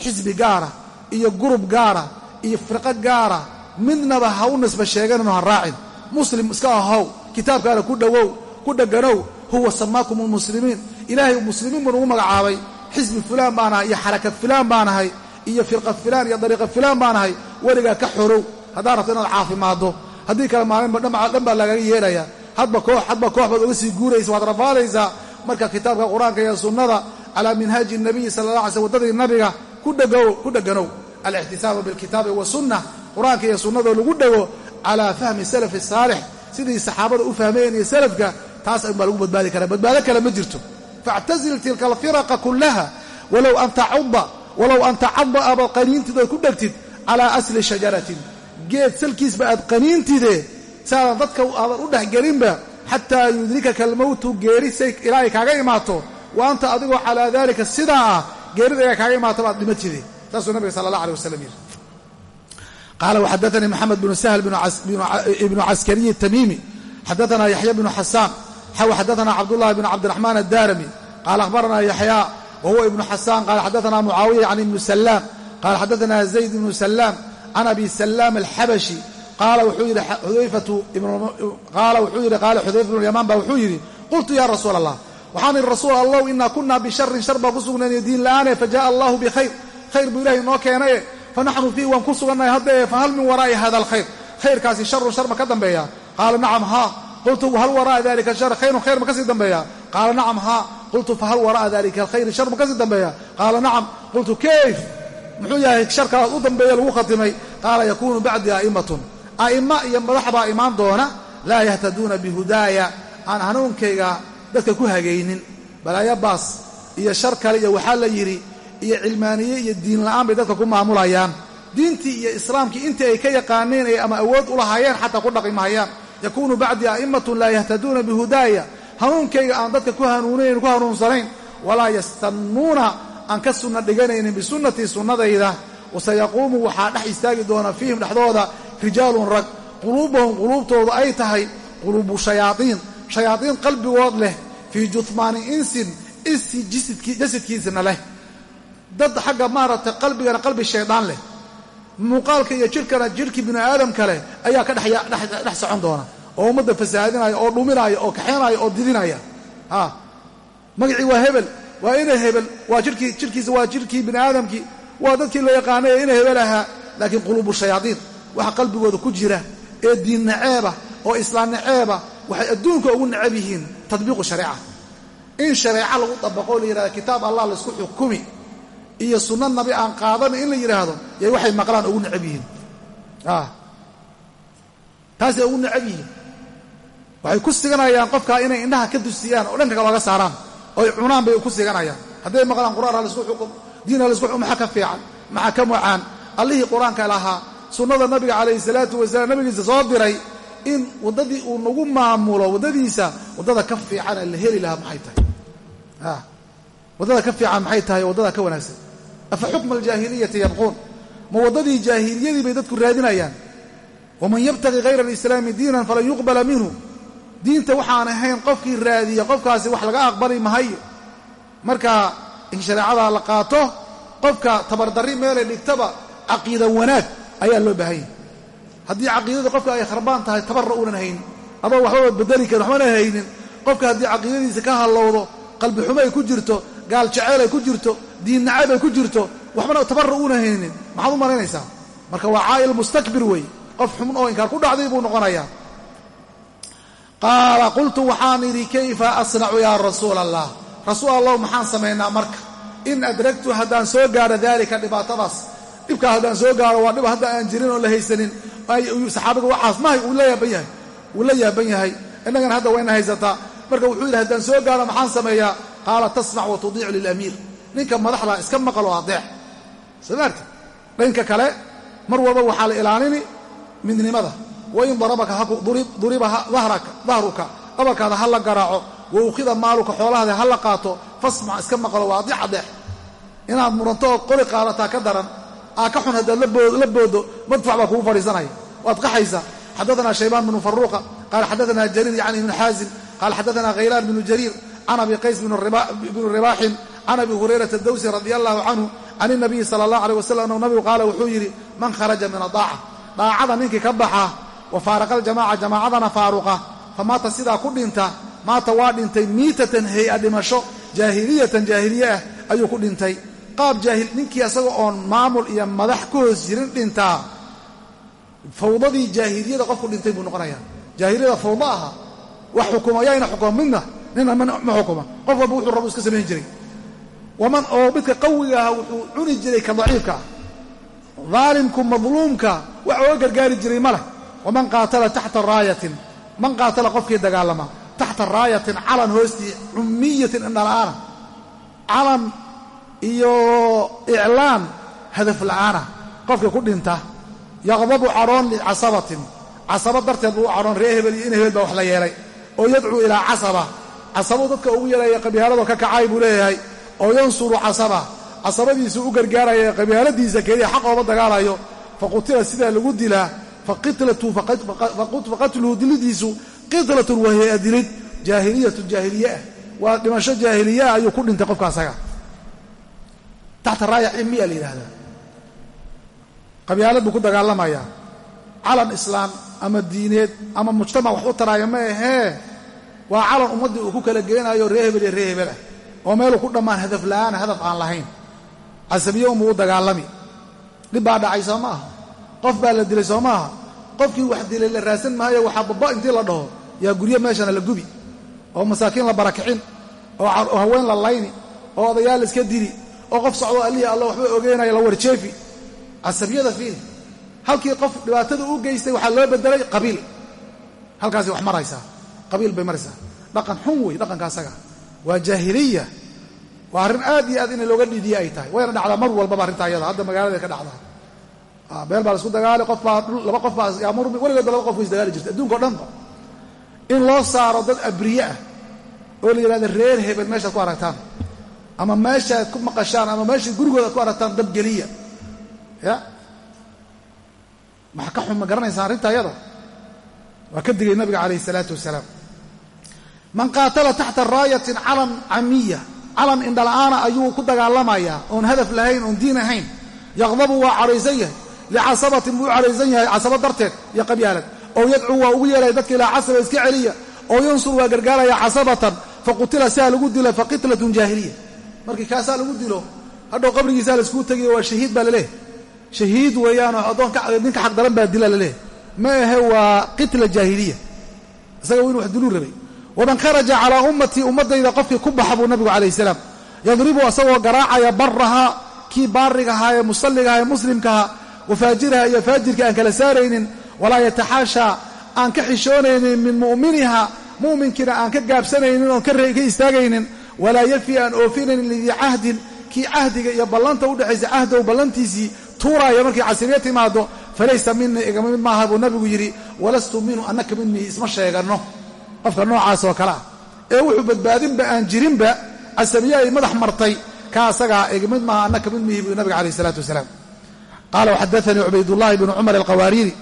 Xisbi gaara iyo gurub gaara iyo firqo gaara midnaba ha u nisba sheeganinoo ha raacin. Muslim iska ahow kitaabkaana ku dhowow ku dheganow huwa samaakum almuslimiin. Ilaahay muslimiin buu nagu magacaabay. Xisbi fulaan baan ahay iyo xarakad fulaan baan ahay iyo firqa fulaan iyo dariiqa fulaan baan ahay. Weligaa ka xorow haddaad rabto inaad caafimaaddo. Haddii kale maalinba dhan baa lagaga yeedhayaa hadba koox hadba koox baad oga sii guuraysa waad rafaadaysaa marka kitaabka qur'aanka iyo sunnada calaa minhaaji nabiyi sala alla alay slm waddadii nabiga ku dheganow alixtisaabu bilkitaabi wasunna qur'aanka iyo sunnadoo lagu dhego calaa fahmi salafi saalix. Sidii saxaabada u fahmayeen iyo salafka taas unbaa lagu badbaadi karaa. Badbaado kale ma jirto. Faactazil tilka alfiraqa kullaha walow an tacada walow an tacada abaad qaniintid ood ku dhegtid calaa asli shajaratin. Geed salkiisba aad qaniintide saadan dadka aadan u dhexgelinba xataa yudrikaka almowtu geerisay ilaahay kaaga imaato. Wa anta adigoo calaa daalika sidaa ah geerida iga kaaga imaato baad dhimatide. Saasuu nabiga sala allah aleh wasalam yidhi qaala waxadaanii maxamed bnu sahl ibnu caskariyi tamiimi xadaana yaxya bnu xasaan xaw xadaana cabdullahi bn cabdiraxmaan addarami qaala akhbarana yaxyaa wa huwa ibnu xasaan qaala xadaana mucaawiya can ibnu salaam qaala xadaana zayd ibnu salaam can abi salaam alxabashi qaala wuxuu yidhi qaala xudayfa bnu yamaan baa wuxuu yidhi qultu ya rasuula allah waxaan idhi rasuul allow inaa kunaa bisharin shar baan ku sugnaynay diin la'aane fajaءa allahu bikhayr khayr buu ilahay noo keenaye fanaxnu fiih waan ku sugannahay haddae fahal min waraa'i hada alkhayr khayrkaasi sharun shar ma ka dambeeya qaala nacam haa qultu hal waraa'a dalika shar khayrun khayr ma ka sii dambeeya qaala nacam haa qultu fahal waraa'a dalika alkhayri shar ma ka sii dambeeya qaala nacam qultu kayf muxuu yahay sharkaas u dambeeya lagu khatimay qaala yakuunu bacdii a'immatun a'imma iyo madax baa imaan doona laa yahtaduuna bihudaaya aan hanuunkayga dadka ku hagaynin balaayo iyo shar kale iyo waxaa la yidhi iyo cilmaaniye iyo diin la'aan bay dadka ku maamulayaan. Diintii iyo islaamkii intii ay ka yaqaaneen ay ama awood u lahaayeen xataa ku dhaqi mahayaan. Yakuunu bacdii a'immatun laa yahtaduuna bihudaaya. Hanuunkayga aan dadka ku hanuuninayn ku hanuunsanayn walaa yastannuuna aan ka sunna dhiganaynin bisunnatii sunnadayda. Wasayaquumu waxaa dhex istaagi doona fiihim dhexdooda rijaalun rag quluubahum quluubtoodu ay tahay quluubu shayaaiin shayaaiin qalbigood leh fii juhmaani insin insi jasadkiisana leh dad xagga maaragtay qalbigana qalbi shaydaan leh. Muuqaalka iyo jirhkana jirhkii bini aadamka leh ayaa ka dhex socon doona. Oo ummadda fasahaadinaya oo dhuminaya oo kaxeenaya oo didinaya. Magacii waa hebel. Waa ina hebel. Waa jirkii jirkiisa waa jirkii bini aadamkii waa dadkii la yaqaanay ee ina hebel ahaa. Laakiin quluubu shayaadiin. Waxa qalbigooda ku jira ee diin naceeba oo islaam naceeba waxay adduunka ugu necab yihiin tadbiiqu shareeca. In shareeco lagu dabaqo la yidhahda kitaab allah laysku xukumi iyo sunno nabi aan qaadana in la yidhaahdo yay waxay maqlaan ugu necab yihiin. Taasay ugu necab waxay ku siganayaan qofkaa inay indhaha ka dusiyaan oo dhanka looga saaraan oy cunaan bay ku siganayaan. Hadday maqlaan qur'aan ha laysku xukum diin ha xukum maxaa ka fiican maxaa ka mucaan? Allihii qur'aanka lahaa sunnada nabiga calayhi salaatu wasalaam nabigiisa soo diray in waddadii uu nagu maamulo waddadiisa waddada ka fiican la heli lahaa maxay tahay? Waddada ka fiican maxay tahay? Waddada ka wanaagsan afa xukma aljaahiliyati yabquun? Ma waddadii jaahiliyadii bay dadku raadinayaan. Waman yabtaqi hayra alislaami diinan falan yuqbala minhu. Diinta waxaan ahayn qofkii raadiya qofkaasi wax laga aqbali mahayo marka in shareecada la qaato qofka tabardarri meelay dhigtaba caqiida wanaag ayaa loo baahan yahy haddii caqiidada qofka ay kharbaan tahay tabarra uunan haynin adoo waxbaba bedeli karin waxbana haynin qofka haddii caqiidadiisa ka hallowdo qalbi xumo ay ku jirto gaal jaceyl ay ku jirto diin nacayb ay ku jirto waxbana tabarra uunan haynin maxaad u malaynaysaa marka waa caa'il mustakbir wey. Qof xun oo inkaar ku dhacday buu noqonayaa qaala qultu waxaan idhi kayfa asnacu yaa rasuula allah rasuul allah maxaan samaynaa marka? In adragtu haddaan soo gaaro daalika dhibaatadaas. Dhibkaa haddaan soo gaaro waa dhib hadda aan jirin oo la haysanin. Saxaabiga waxaas mahay uu la yaaban yahay. Wuu la yaaban yahay. Innagana hadda wayna haysataa. Marka wuxuu yidhi haddaan soo gaaro maxaan sameeyaa? Qaala tasmac wa tudiicu lilamiir ninka madaxda iska maqal oo adeec samaarta dhanka kale mar walba waxaa la ilaalini midnimada. Wain darabaka duriba dahruka. Dhabarkaada ha la garaaco wa ukhida maaluka xoolahaada ha la qaato fasmac iska maqlo waa adeex inaad muranto oo qori qaadataa ka daran aa ka xun haddaad la boodo madfac baa kugu fadhiisanaya. Waad qaxaysa xadaana shaybaan bnu faruuqa qaala xadaana jariir yacni ibnu xaazim qaala xadaana khaylaan bnu jariir can abi qays bnu ribaaxin can abi hurayrata dawsi radi allahu canhu can inabiyi sala allah aleh wasalam anhu nabigu qaala wuxuu yidhi man kharaja min adaaca daacada ninkii ka baxa wa faaraqa aljamaca jamaacadana faaruqa fa maata sidaa ku dhinta maata waa dhintay miitatan hay'a dhimasho jaahiliyatan jaahiliye ah ayuu ku dhintay qaab jaahil ninkii asaga oon maamul iyo madax ku hoos jirin dhintaa fawdadii jaahiliyada qofku dhintay buu noqonayaa jaahiliyada fawda aha wax xukuma yaayna xukuma midna nina ma xukuma qof walba wuxuu rabu iska samayn jiray waman oo midka qawiga ah wuxuu cuni jiray ka daciifka ah daalimku madluumka wax oga gargaari jiray ma leh. Waman qaatala taxta raayatin man qaatala qofkii dagaalama taxta raayatin calan hoostii cummiyatin indhala'aana calan iyo iclaan hadaf la'aana qofkii ku dhinta yaqdabu cadhoon licasabatin casaba darteed buu u cadhoon ree hebel iyo in hebel baa wax la yeelay. Oo yadcuu ilaa casaba. Casabuu dadka ugu yeelaya qabyaaladoo ka kacay buu leeyahay oo yansuru casaba casabadiisu u gargaaraya qabyaaladiisa keliya xaq ooma dagaalayo faqutila sidaa lagu dilaa faqatluhu dilidiisu qitlatun wahiya dilid jaahiliyatu jaahiliyeah waa dhimasho jaahiliyaa ayuu ku dhintay qofka asaga. Taxta raaya cimiya la yidhaahdaa qabyaalad buu ku dagaalamayaa calan islaam ama diineed ama mujtamac wax u taraaya ma ahee. Waa calan ummaddii uu ku kala geenaayo ree hebel iyo ree hebel ah oo meeluu ku dhammaan hadaf la'aana hadaf aan lahayn. Casabiye unbuu u dagaalami. Dhib baa dhacay soo maaha. Qof baa la dilay soo qofkii wax dilay la raasan maayo waxaa baba intii la dhaho yaa guryo meeshana la gubi. Oo masaakiin la barakicin. Oo haween la layni. Oo odayaal iska dili. Oo qof socdo allihii alla waxba ogeenaya la warjeefi. Casabiyada fiili halkii qof dhibaatada u geystay waxaa loo bedelay qabiil. Halkaasay wax maraysaa. Qabiil bay maraysaa. Dhaqan xun wey dhaqanka asaga waa jaahiliya. Waa arrin aad iyo aad in looga dhiidiye ay tahay. Wayna dhacdaa mar walbaba arrinta ayada hadda magaalada ka dhacdaa. Beel baa la isku dagaali qof baa laba qof baa yaamurmi weligoodba laba qof way isdagaali jirta adduunka o dhanba in loo saaro dad abriye ah oo la yidhahda reer hebel meeshaad ku aragtaan ama meeshaad ku maqashaan ama meesha gurigooda ad ku aragtaan dabgeliya ya? Maxa ka xun ma garanaysaa arrinta ayada waa ka digay nabiga calayhi isalaatu wasalaam man qaatala taxta raayatin calan camiya calan indhala'aana ayuu ku dagaalamayaa oon hadaf lahayn oon diin ahayn. Yaqdabu waa cadhaysan yahay licasabatin buu u cadhaysan yahay casaba darteed iyo qabyaalad oo yadcuu waa ugu yeelaya dadka ilaa casaba iska celiya. Oo yansur waa gargaaraya casabatan faqutila siaa lagu dila faqitlatun jaahiliya. Markii kaasaa lagu dilo hadhow qabrigiisaa laiskugu tegayo waa shahiid baa laleehay shahiid weeyaanoo addoonka ninka xaqdaran baa dila laleehay ma ahe waa qitla jaahiliya. Isaga inu wax diluu rabay waman kharaja calaa ummatii ummaddayda qofkii ku baxa buu nabigu calayh salaam. Yadribu asagoo garaacaya baraha kii baarigahaa ee musalligaha ee muslimkaha wafaajiraha iyo faajirka aan kala saaraynin walaa yataxaashaa aan ka xishoonaynin min mu'miniha mu'minkiina aan ka gaabsanaynin oon ka istaagaynin walaa yafi aan oofinaynin lidii cahdin kii cahdiga iyo ballanta udhexaysa cahdow ballantiisii tuuraaya markay casiriya timaado falaysa minii igama mid maaha buu nabigu yidhi walastu minhu annaka mid mihi isma sheeganno qofka noocaas oo kale ah. Ee wuxuu badbaadinba aan jirinba casabiye ay madax martay ka asagaa igmid maaha annaka mid mihi buu nabiga calayh isalaatu wasalaam. Qala waxadaanii cubaydullahi bnu cumar alqawaariiri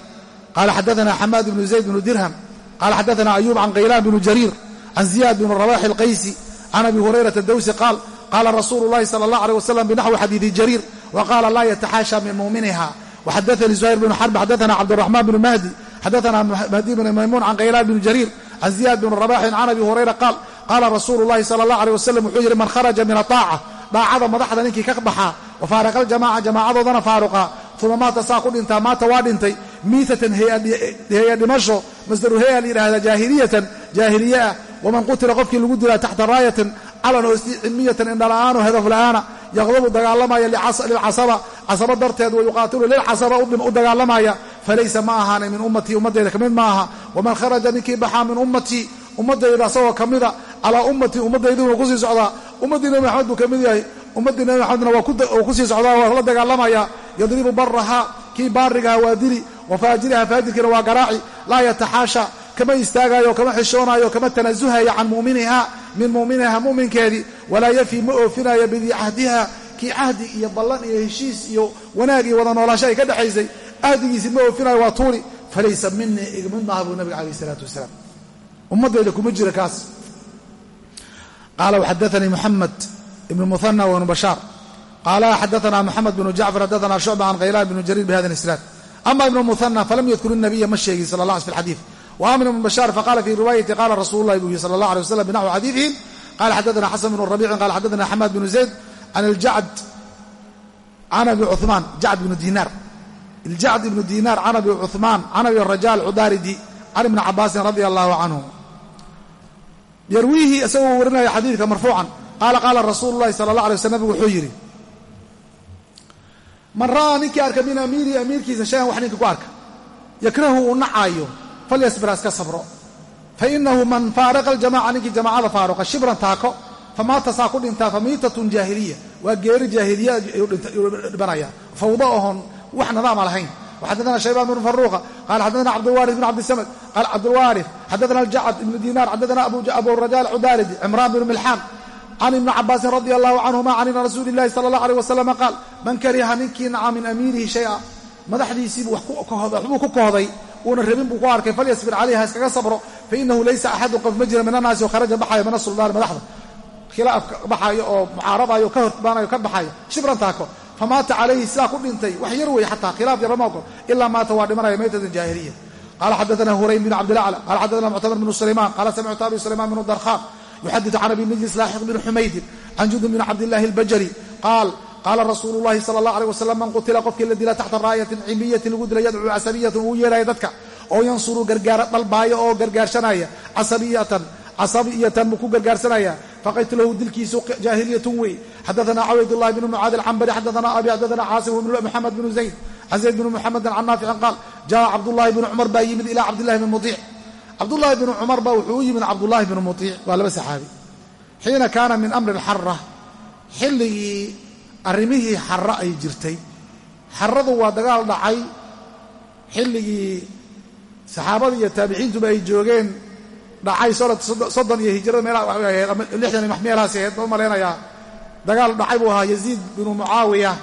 qala xadaana xamaad bnu zayd bnu dirham. Qala xadaana ayuub can kaylaan bnu jariir can ziyaad bn rabaxi alqaysi can abi hurayrata dawsi qaal qala rasuulu llahi sala allah alيh wasalam binaxwi xadiidi jariir wa qaala laa yataxaasha min muuminiha waxadaanii zuhayr bnu xarb xadaana cabduraxmaan bnu mahdi xadaana mahdi bn maymuun can kaylaan bnu jariir can ziyaad bn rabaxin can abi hurayra qaal qaala rasuulu llahi sala allah alيh wasalam wuxuu yidhi man kharaja min aaaca daacada madaxda ninkii ka baxa wa faaraqa aljamaca jamaacadoodana faaruqa uma maata saa ku dhintaa maata waa dhintay miitatan heya dhimasho masdaru heya la yidhahda jaahiliyatan jaahiliye ah waman qutila qofkii lagu dilaa taxta raayatin calan hoosti cilmiyatan indhala'aano hadaf la'aana yaqdabu dagaalamaya lilcasaba casaba darteed wa yuqaatilu lilcasaba u dagaalamaya falaysa ma ahaanay min ummatii ummaddayda ka mid ma aha waman kharaja ninkii baxaa min ummatii ummaddayda asagoo ka mida calaa ummatii ummaddayduna ku sii socdaa ummaddii nabi maxamed buu ka mid yahay ummaddii nabi maxamedna waa ku sii socdaa waa la dagaalamaya yadribu baraha kii baarigaha waa dili wa faajiraha faajirkiina waa garaaci laa yataxaasha kama istaagaayo kama xishoonayo kama tanasuhayo can muminiha min mu'miniha mu'minkeedii walaa yafi ma oofinayo bidii cahdiha kii cahdi iyo ballan iyo heshiis iyo wanaag iyo wada noolaasho ay ka dhexaysay ahdigiisii ma oofinayo waa tuuri. Falaysa minii igmid maaha buu nabiga calayh isalaatu wasalaam. Ummaddayda kuma jira kaas. Qaala waxadaanii muxamed ibn muhana wbnu bashaar. Qaala xadaana moxamed bnu jacfar xadaana shucba can khaylaan bnu jariir bihada isnaad ama ibnu muhana falam yadkur inabiya ma wa ama ibnu bashaar faqala fi riwaayati qala rasuulu lahi buu yihi sala allah alay waslam binaxwi xadiidihim qala xadaana xasan bnu rabicin qala xadaana xamaad bnu zayd can iljacd can abi cumaan jacd bnu diinaar iljacd ibnu diinaar can abi cuثmaan can abi rajaal cudaaridi can ibni cabaasin radia allahu canhu yarwiihi isagoo warinaya xadiidka marfuucan qaala qaala rasuulu llahi sala allah alay waslam nabigu wuxuu yidhi man ra'aa ninkii arka min amiirihi amiirkiisa shayan wax ninka ku arka yakrahu uu nacaayo falyasbir haska sabro. Fainahu man faaraqa aljamaca ninkii jamaacada faaruqa shibran taako famaata saa ku dhintaa famiitatun jaahiliya. Waa geeri jaahiliya dhibanaya fawdo oon wax nidaama ah lahayn. Xadana shaybaan bn faruqa qaala xadana cabdlwaari bn cabdisamad qaala cabdlwaari xadana aljacad ibnu diinaar xadana abu raja alcudaaridi cimraan bn milxaan can ibni cabaasin radi allahu canhuma can rasuuli illahi sala allah aleyh wasalam qaal man kariha ninkii naca min amiirihi shay-a madaxdiisiibuu waxbuu ku kohday uuna rabin buu ku arkay falyasbir calayha iskaga sabro fainahu laysa axadu qof ma jira min annaasi oo kharaja baxayo min asuldaani madaxda. Khilaaf baxaayo oo mucaaradayo ka horbaanayo ka baxayo shibran taako famaata calayhi sidaa ku dhintay wax yar weeye xataa khilaaf yar lama ogol ilaa maata waa dhimanaya maytatan jaahiliya. Qala xadana hurayn bn cabdilacla qala xadana muctamir bnu sulayman qala samictu abi sulayman bnu darkhan yuxadiثu can abi majlis laaxiq bn xumaydin can jundub bn cabdillahi اlbajali qaal qaala rasuulu llahi sala allah alيh wasalam man qutila qofkii la dila taxta raayatin cimiyatin lagu dila yadcuu casabiyatan uu yeelaya dadka oo yansuru gargaara dhalbaayo oo gargaarsanaya casabiyatan casabiyatan buu ku gargaarsanaya faqaytlahu dilkiisu jaahiliyatun wey xadaana cabaydاllahi bn mucaad alcambari xadaana abi xadaana caasim muxamed bnu zayd can zayd bn muxamedin can naaficin qaal jaa cabdullahi bnu cumar baa yimid ilaa cabdillahi bn muiic cabdullaahi bnu cumar baa wuxuu u yimid cabdullaahi bnu muiic waa laba saxaabi xiina kaana min amri lxara xilligii arrimihii xara ay jirtay. Xaradu waa dagaal dhacay. Xilligii saxaabada iyo taabiciintuba ay joogeen. Dhacay soddon iyo hijrada meelaha ama lixdan iyo meelahaasi ahayd u malaynayaa. Dagaal dhacay buu ahaa yaziid binu mucaawiya.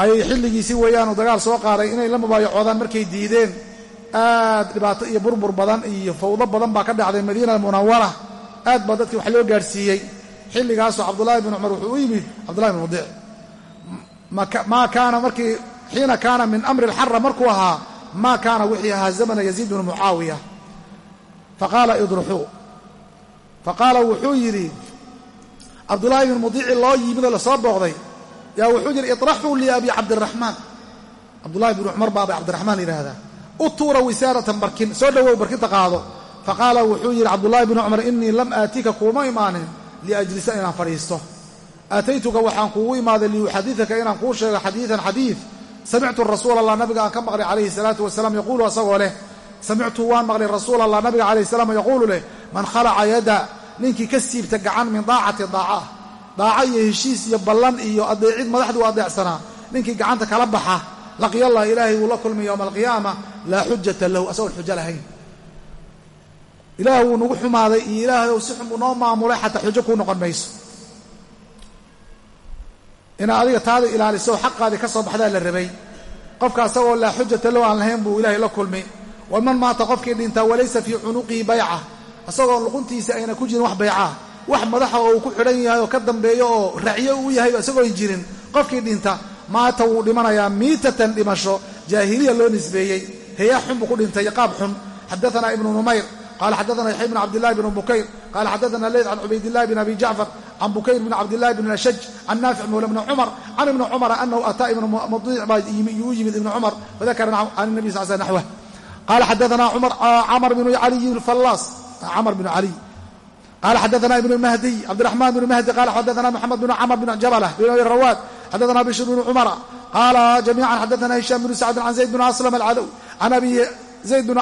Ay xilligiisi weeyaanu dagaal soo qaaday inay la mubaayacoodaan markay diideen. Aad dhibaato iyo burbur badan iyo fawdo badan baa ka dhacday madiina munawara aad baa dadkii wax loo gaarsiiyey xilligaasoo cabdullaahi bin cumar wuxuu u yimid cabdullahi bin mudiic maa kaana markii xiina kaana min amri alxara markuu ahaa maa kaana wixii ahaa zamana yaziid binu mucaawiya. Faqaala idruxuu. Faqaala wuxuu yidhi cabdullaahi bin mudiici loo yimid oo la soo booqday. Yaa wuxuu yidhi iطraxuu lii abi cabdiraxmaan cabdullahi bin cumar baa abi cabdiraxmaan yidhaahdaa. U tuura wisaaratan barkin soo dhowow barkinta qaado. Faqaala wuxuu yidhi cabdullaahi bnu cumar innii lam aatika kuuma imaanin liajlisa inaan fadhiisto aataytuka waxaan kuugu imaaday liuxadidaka inaan kuu sheego xadiidan xadiid samictu rasuul allah nabiga aan ka maqlay calayhi salaatu wasalaam yaquulu asagoo leh samictu waan maqlay rasuul allah nabiga calayhi salaam yaquulu leh man khalaca yada ninkii ka siibta gacan min daacati daaca daaco iyo heshiis iyo ballan iyo adeecid madaxdii u adeecsanaa ninkii gacanta kala baxa laqyallah ilaahay wuu la kulmay yowma alqiyaama laa xujata lahu asagoon xujo lahayn ilaah wuu nagu xumaaday iyo ilaahay si xun buu noo maamulay xataa xujo kuu noqon mayso. Inaad adiga taada ilaaliso xaqaadii ka soo baxdaa la rabay. Qofka asagoo laa xujata lahu aan lahayn buu ilaahay la kulmi waman maata qofkii dhintaa walaysa fii cunuqihi bayca. Asagoo luquntiisa ayna ku jirin wax baycaa wax madaxa oo uu ku xidhan yahay oo ka dambeeyo oo racyo uu yahay isagoon jirin. Qofkii dhinta maata wuu dhimanayaa miitatan dhimasho. Jaahiliya loo nisbeeyey. Heya xun buu ku dhintay qaab xun. Xadaana ibnu numayr qala xadana yaxya bn cabdillahi bn bukayr qala xadana leyd can cubaydillahi bn abi jacfar can bukayr bn cabdillahi bn ashaj can naafic mawla bni cumar can ibni cumara anahu ataa ibnu mudiic baa u yimid ibni cumar fadakara can nabi sal sl naxwah qala xadana camr bnu caliy fallaas camr bn caliy qala xadana ibn mahdiy cabdiraxman bn mahdi qala xadana moxamed bn camr bn jablah bn rawaad xadana bishr bn cumara qala jamiican xadana hisham bn sacdin can zayd bn aslam alcadow can abi zayd bn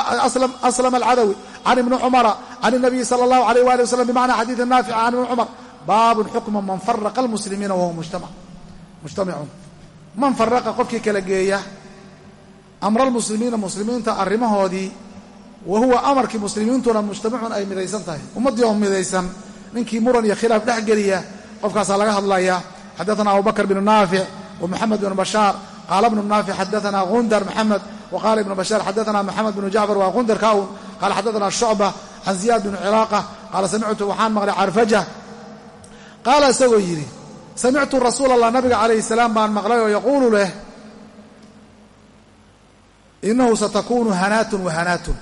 aslam alcadawi can ibni cumara can الnabiyi salى اllahu alayh wali waslm bimacna xadiidi naafic can ibni cumar baabun xukma man faraqa almuslimiina wahuwa mujtamicun man faraqa qofkii kala geeya amra almuslimiina muslimiinta arrimahoodii wa huwa amarkii muslimiintuna mujtamicun ay midaysan tahay ummaddii oo midaysan ninkii muran iyo khilaaf dhex geliya qofkaasaa laga hadlaya xadaana abubakr bn naafic wa moxamed bn bashaar qaala bnu naafic xadaana gundar maxamed wqala ibnu bashaar xadaana moxamed bnu jacfar waa gundar kaun qala xadaana shucba can ziyaad bn cilaaqa qaala samictu waxaan maqlay carfaja qaala isagoo yidhi samictu rasuul allah nabiga calayhi salaam baan maqlay oo yaquulu leh inahu satakunu hanaatun wa hanaatun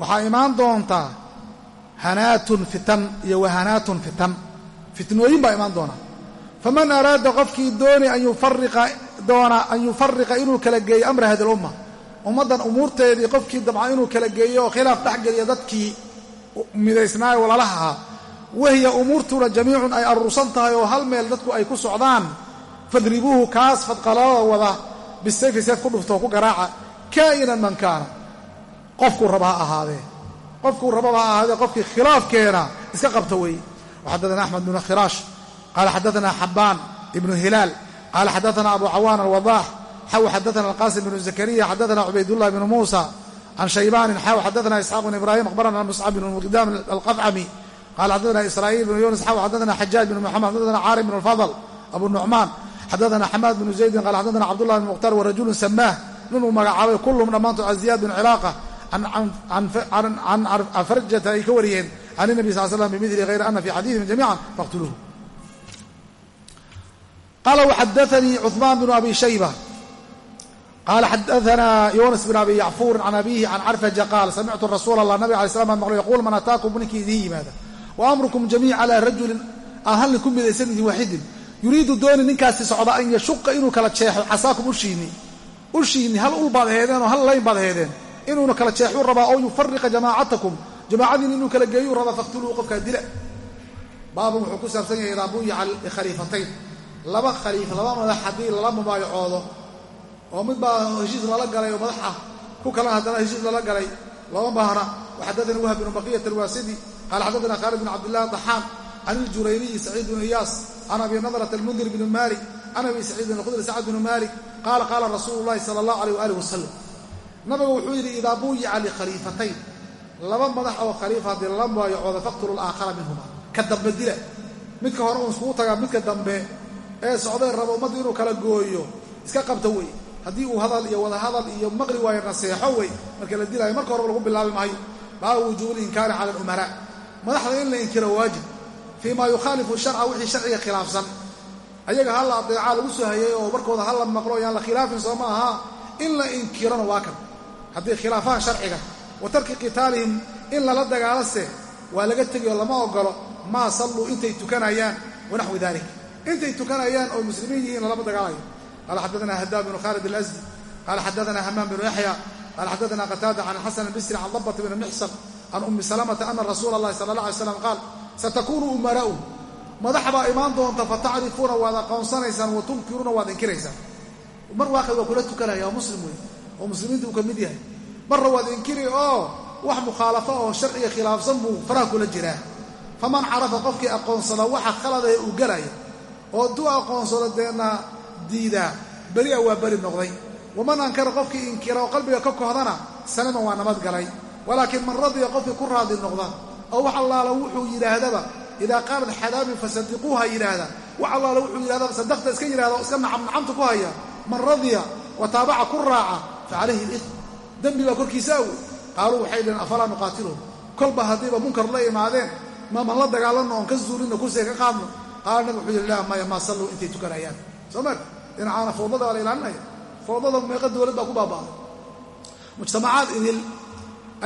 waxaa imaan doontaa hanaatun fitan iyo wahanaatun fitan fitnooyin baa imaan doona faman araada qofkii dooni an yufariqa doona an yufariqa inuu kala geeyo amra hadi lumma ummaddan umuurteedii qofkii dabca inuu kala geeyo oo khilaaf dhexgeliya dadkii midaysnaayo walalaha ahaa wahiya umuurtuna jamiicun ay aruursan tahay oo hal meel dadku ay ku socdaan fadribuuhu kaas fadqalada wada bisayfi seed ku dhuftoo ku garaaca kaa'inan man kaana. Qofkuu raba ha ahaadee. Qofkuu rababa ha ahaadee qofkii khilaafkeena iska qabta weeye. Waxaddaana axmed bnu khiraash qaala xaddaana xabbaan ibnu hilaal qaal xadaana abu cawaan alwadaax xaw xadaana alqaasim bnu zakariya xadaana cubaydullah bnu muusa can shaybaanin xaw xadaana isxaaq bn ibrahim akhbarana muscab bn muqdaam alqafcami qaala xadaana israa'iil bnu yunis xaw xadaana xajaaj bnu maxamed xadaana caarim bnu lfadl abu nucmaan xadaana xamaad bnu zaydin qaal xadaana cabdullah bn mukhtaar warajulun samaah nin uu magacaabay kulluhum dhammaantood can ziyaad bn cilaaqa can farjata ay ka wariyeen can inabi sal slam bimidli hayra ana fi xadiidihim jamiican faqtuluuhu qala wxadaanii cuثmaan bnu abi shayba qala xadaana yunas bn abi yacfuur can abihi can carfaja qaal samictu rasuula allah nabig alay slam baan maqlo yaquul man ataakum ninkii idiin yimaada wa amrukum jamiic calaa rajulin aan hal nin ku midaysan idin waaxidin yuriidu dooni ninkaasi socda an yashuqa inuu kala jeexo casaakum ushiinni ushiinni hal ul baad heedeen oo hal layn baad heedeen inuuna kala jeexuu rabaa oo yufariqa jamaacatakum jamaacadiin inuu kala geeyuu rabaa faqtuluu qofkaa dila baabun wuxuu ku saabsan yahay idaa buyica likhaliifatayn laba khaliif laba madax haddii lala mubaayacoodo oo mid heshiis lala galay oo madax ku kalena haddana heshiis lala galay lama baahna waxaddaanii wahb bnu baqiyat alwaasidi qaala xaddaana khaalid bn cabdillahi daxaan can iljurayniyi saciid bnu iyaas can abi nadrat almundir bni malik can abi saciidin alkhudri sacad bnu malik qaala qaala rasuulu llahi sala allah aleyh waaalih wasalam nabigu wuxuu yidhi idaa buyica likhaliifatayn laba madax oo khaliifa haddii lala mubaayacooda faqtulu alaakhara minhuma ka dambe dila. Midka hore uun iskugu tagaa midka dambe ee socday rabo ummadda inuu kala gooyo. Iska qabta wey. Haddii uu hadal iyo wadahadal iyo maqli waayo naseexo wey. Marka la dilaayo marka horeba lagu bilaabi maayo. Baabu wujuubi linkaari cala alumaraa madaxda in la inkiro waajib. Fii maa yukhaalifu sharca wixii sharciga khilaafsan. Ayaga halla adeecaa lagu soo hayay oo markooda halla maqlo yaan la khilaafin soo ma aha in la inkirona waa kan. Haddii khilaafaha sharciga wa tarki qitaalihim in lala dagaalase waa laga tegiyo lama ogolo maa salluu intay tukanayaan wanaxwi dalik intay tukanayaan oo muslimiin yihiin lalama dagaalayo qaala xaddaana hadaab bnu khaalid alasdi qaala xaddaana hamaam bnu yaxya qaala xaddaana qataada can xasan albisri can dabat bni mixsan can ummi salamata ana rasuula allahi sala allah alay slam qaal satakunu umaraa'u madax baa imaan doonta fatacrifuuna waad aqoonsanaysaan wa tunkiruuna waad inkiraysaan. Mar waaqi waa kula tukanaya waa muslim wey oo muslimiinta uu ka mid yahay. Marra waad inkiri oo wax mukhaalafo oo sharciga khilaafsan buu faraha kula jiraa. Faman carafa qofkii aqoonsada waxa khaladahe uu galaya oo duu aqoonsado deena diidaa beri a waa beri noqday. Waman ankara qofkii inkira oo qalbiga ka kohdana sanima waa nabad galay. Walaakiin man radiya qofkii ku raadi noqda oo wax allaala wuxuu yidhaahdaba idaa qaalat xadaabin fasadiquuha yidhaahda. Wax allaala wuxuu yidhahdaba sadaqta iska yidhahda oo iska nacam nacamta ku haya. Man radiya wa taabaca ku raaca fa calayhi lidm dembi baa korkiisa awoy qaaluu waxay dhaheen afalaa nuqaatiluhum? Kolba haddiiba munkar la imaadeen maman la dagaalanno oon ka zuulinno kursiga ka qaadno qaala nabig wuxuu yidhi laa maya maa salluu intay tukanayaan. Soo maag dhinacaana fawdada waa la ilaalinaya. Fawdada meeqa dowlad baa ku baaba'day mujtamacaad idil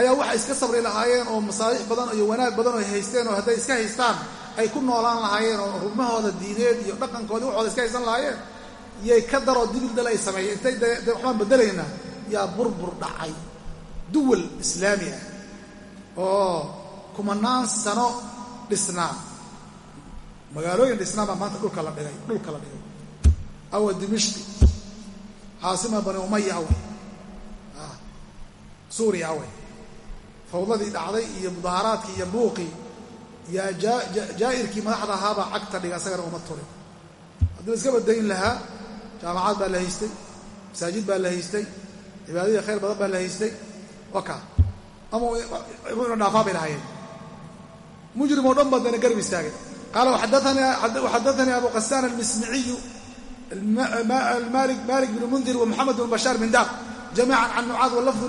ayaa waxay iska sabri lahaayeen oo masaalix badan iyo wanaag badan oo haysteen oo hadday iska haystaan ay ku noolaan lahaayeen oo rugmahooda diineed iyo dhaqankoodii waxooda iska haysan lahaayeen. Yay ka daroo dibildal ay sameeyeen. Intay de waxbaan bedelaynaa yaa burbur dhacay duwal islaami ah oo kumanaan sano dhisnaa magaalooyin dhisnaa maanta dhulka la dhigay dhulka la dhigay awa dimishqi caasima bani umaya awey suuriya awey fawdadii dhacday iyo mudaaharaadkii iyo buuqii yaa jaa'irkii madaxda ahaabaa cagta dhiga isagana uma turin haddii la iska badayn lahaa jaamacaad baa la haystay masaajid baa la haystay cibaadadii khayr badan baa la haystay waka ama ina dhaafaa bay lahaayeen mujrim oo dhan baa dana garab istaagay qaala waxadaanii abu qasaan almismiciyu malik bn mundir wmuxamed bn bashaar bin daaq jamiican can mucaad walafdu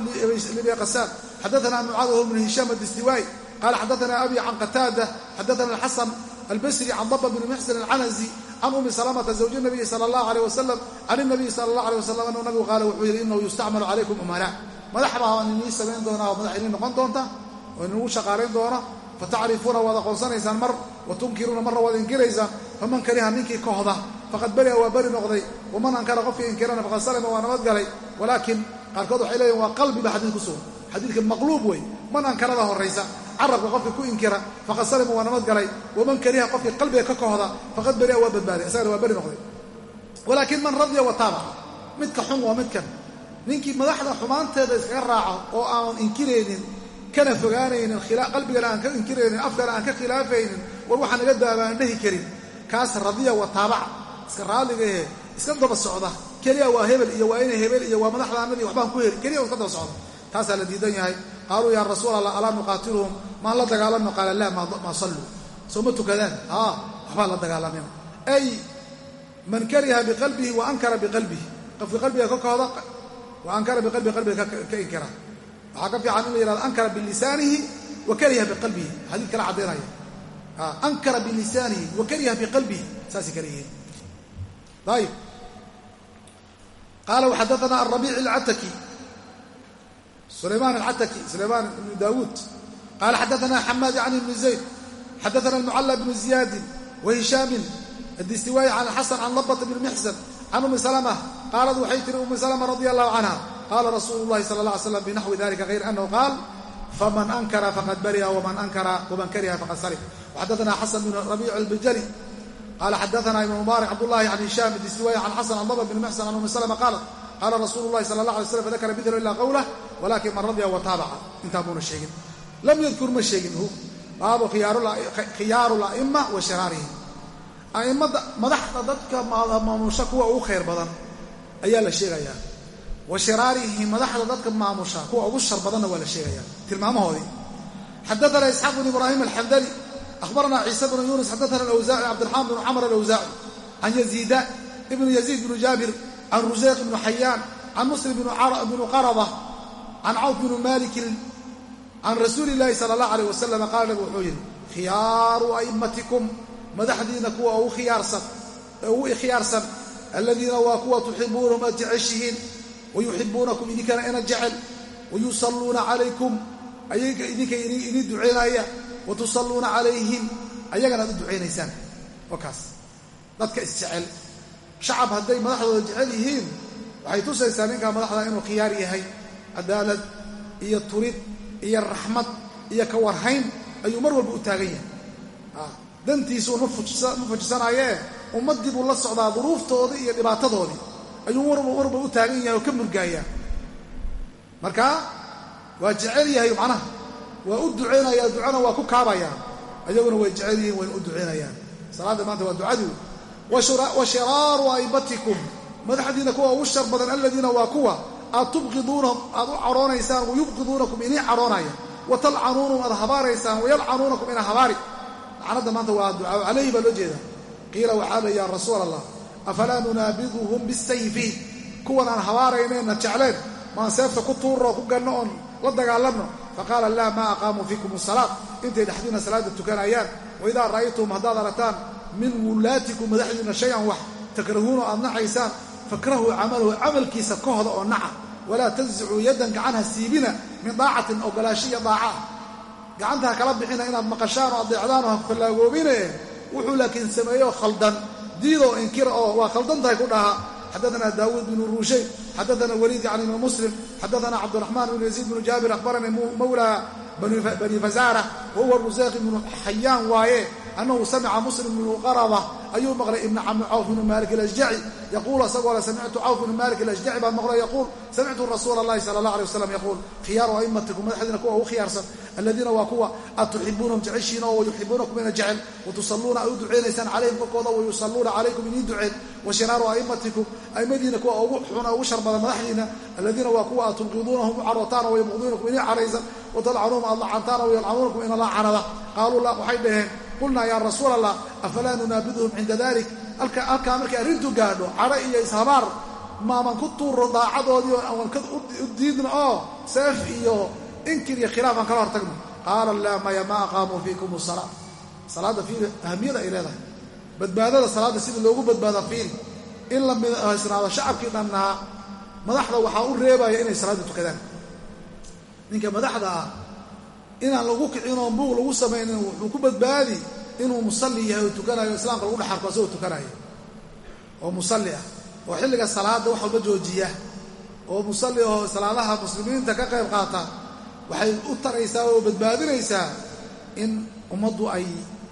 libi qasaan xadaana mucaad whu bn hishaam adistiwaay qala xadaana abi can qataada xadaana alxasan albasri can daba bn muxsin alcanazi can umi salamata zawji nabiyi sala allah aleyh wasalam can inabiyi sala allah aleh wasalam anuu nabigu qaala wuxuu yidhi inahu yustacmalu calaykum umara madax baa inii samayn doonaa oo madax inii noqon doonta oo inugu shaqaalayn doona fatacrifuuna waad aqoonsanaysaan mar wa tunkiruuna marna waad inkiraysaan faman kariha ninkii kohda faqad beri'a waa beri noqday waman ankara qofkii inkirana faqad salima waa nabadgalay walaakiin qaarkood waxay leeyihiin waa qalbi ba xadiid ku sugan xadiidka maqluub wey man ankarada horraysa carabka qofkii ku inkira faqad salima waa nabadgalay waman kariha qofkii qalbiga ka kohda faqad beria waa badbaaday isagana waa beri noqday walaakin man radiya wa midka xun waa midkan ninkii madaxda xumaanteeda iskaga raaco oo aan inkiraynin kana fogaanaynin qalbigana aan ka inkiraynin afkana aan ka khilaafaynin war waxaa naga daaba aan dhehi karin. Kaas radiya wa taabaca iska raaligahe iska daba socda. Keliya waa hebel iyo waa ina hebel iyo waa madaxdaanadii waxbaan ku heli. Keliya iska daba socda. Taasaa la diidan yahay. Qaaluu yaa rasuul allah alaa nuqaatiluhum? Maan la dagaalamno qaala laa maa salluu soo ma tukadaan haa waxbaan la dagaalamina ay man kariha biqalbihi wa ankara biqalbihi. Qofkii qalbiga ka kohda wa ankara biqalbihi qalbiga ka inkira waxaa ka fiican in la yihahdo ankara bilisaanihi wa kariha biqalbihi. Xadiid kala caddaynaya ankara bilisaanihi wa biqalbihi. Saasay kala yihiin. Ayib qaala waxadaana arabiic alcataki sulaymaan alcataki sulaymaan ibnu daawuud. Qaala xadaana xamaad yani ibnu zayd. Xadaana almucalla bnu ziyaadin wa hishaamin adistiwaayi can xasan can labat bni can umi salama qaalad waxay tiri umi salama radia allahu canha qaala rasuulu llahi sala alla ly slam binaxwi dalika hayr anahu qaal faman ankara faqad bari'a waman ankara waman kariha faqad salim waxadaana xasan bn rabiic albajali qala xadaana ibn mubaarak cabdullahi can hishaam distiwaayi can xasan can labat bni mixsan can umi salama qaalat qaala rasuulu llahi sala allah alay slam fadakara bidro ilaa qawlah walakin man radya wa taabaca intaa muuna sheegin. Lam yadkur ma sheegin hu. Baabu khiyaaru la'ima wa shiraarihim a'immada madaxda dadka maamusha kuwa ugu khayr badan ayaa la sheegayaa wa shiraarihim madaxda dadka maamusha kuwa ugu shar badanna waa la sheegayaa tilmaamahoodii xadaana isxaaq bn ibraahim alxamdali ahbarana ciise bnu yunis xadaana alawsaaci cabdiraxmaan bnu camr alawsaaci can yaziida ibnu yaziid bnu jaabir can ruseyq bnu xayaan can muslim bnu qarada can cawf bnu malikin can rasuuli illaahi sala allah alayh wasalam qaala nabigu wuxuu yidhi khiyaaru a'immatikum madaxdiina kuwa ugu ikhyaarsan aladiina waa kuwa tuxibuunahum aad jeceshihiin wayuxibuunakum idinkana ina jecel wayusalluuna calaykum ayaga idinka idin ducaynaya watusalluuna calayhim ayagana aad u ducaynaysaan. Oo kaas dadka isjecel. Shacab hadday madaxdooda jecel yihiin waxay tusaysaa ninkaa madaxda inuu khiyaar yahay cadaalad iyo turid iyo raxmad iyo ka warhayn ayuu mar walba u taagan yahay dantiisuu ma fujisanayee ummaddii buu la socdaa duruuftoodii iyo dhibaatadoodii. Ayuu marba marba u taagan yahay oo ka murgaayaa marka waa jecel yahay macnaha. Waa u ducaynayaa ducana waa ku kaabayaa ayaguna way jecel yihiin wayna u ducaynayaan salaadda maanta waa ducadii wa shiraaru a'immatikum. Madaxdiina kuwa ugu shar badan aladiina waa kuwa. Aad tubqiduunahum aad u cadhoonaysaan wayubqiduunakum inii cadhoonaya wa talcanuunahum aad habaaraysaan wayalcanuunakum ina habaari lacnadda maanta waa ducaa calayhi baa loo jeeda qiila waxaa la yaa rasuul allah afalaa nunaabiduhum bisayfi kuwan aan habaaraynayna jecleen maan seefta ku tuurno ku ganno oon la dagaalanno. Faqaala laa maa aqaamuu fiikum asalaad intay dhexdiina salaada tukanayaan. Waidaa ra'aytum haddaad aragtaan min wulaatikum madaxdiina shay-an wax takrahuuna aad nacaysaan fakrahuu camalahu camalkiisa kahda oo naca. Walaa tansicuu yaddan gacanha siibina min daacatin ogolaasho iyo daaca gacanta ha kala bixina inaad maqashaan oo adeecdaan oo ha fallaagoobine wuxuu laakiin sameeyo khaldan. Diidoo inkira oo waa khaldan tahay ku dhaha. Xadaana daawuud bnu ruushay xadaana waliid yani ibnu muslim xadaana cabdiraxmaan bnu yaziid bnu jaabir akhbaranii mawlaa bani fazaara wahuwa ruseyq ibnu xayaan waaye annahu samica muslim bnu qarada ayuu maqlay cami cawf bnu malik alashjaci yaquul isagoo le samictu cawf bnu malik alashjaci baan maqlay yaquul samictu rasuula allahi sala allah alay wasalam yaquul khiyaaru a'immatikum madaxdiina kuwa ugu khiyaarsan. Aladiina waa kuwa aad tuxibuunahum jeceshiin oo wayuxibuunakum ina jecel watusalluuna ay u ducaynaysaan calayhim korkooda wayusalluuna calaykum iniin duceen wa shiraaru a'immatikum a'immadiina kuwa ugu xuna ugu shar madaxdiina aladiina waa kuwa aad u carootaan oo wayabquduunakum inii caraysan watalcanuuhum aad lacantaan oo yalcanuunakum ina lacanada qaaluu waxay dhaheen qulnaa yaa rasuul allah afalaa nunaabiduhum cinda dalik? Halkaa markay arrintu gaadho cadho iyo ishabaar maaman ku tuuro daacadoodii aan u diidno oo seef iyo inkir iyo khilaaf aan kala hortagno. Qaala laa maya ma aqaamuu fiikum salaa salaadda fiil ahamiyada ay leedahay. Badbaadada salaadda sida loogu badbaada fiil in la haysnaado shacabkii dhannaa madaxda waxaa u reebaya inay salaadda tukadaan. Ninka madaxda ah inaan lagu kicin oo buuq lagu samaynin wuxuu ku badbaadi inuu musalli yahay oo tukanayo islaamka lagu dhexarko asagoo tukanayo. Oo musalli ah. Oo xilliga salaadda wax walba joojiya. Oo musalli oo salaadaha muslimiinta ka qayb qaata waxay u taraysaa oo badbaadinaysaa in ummaddu ay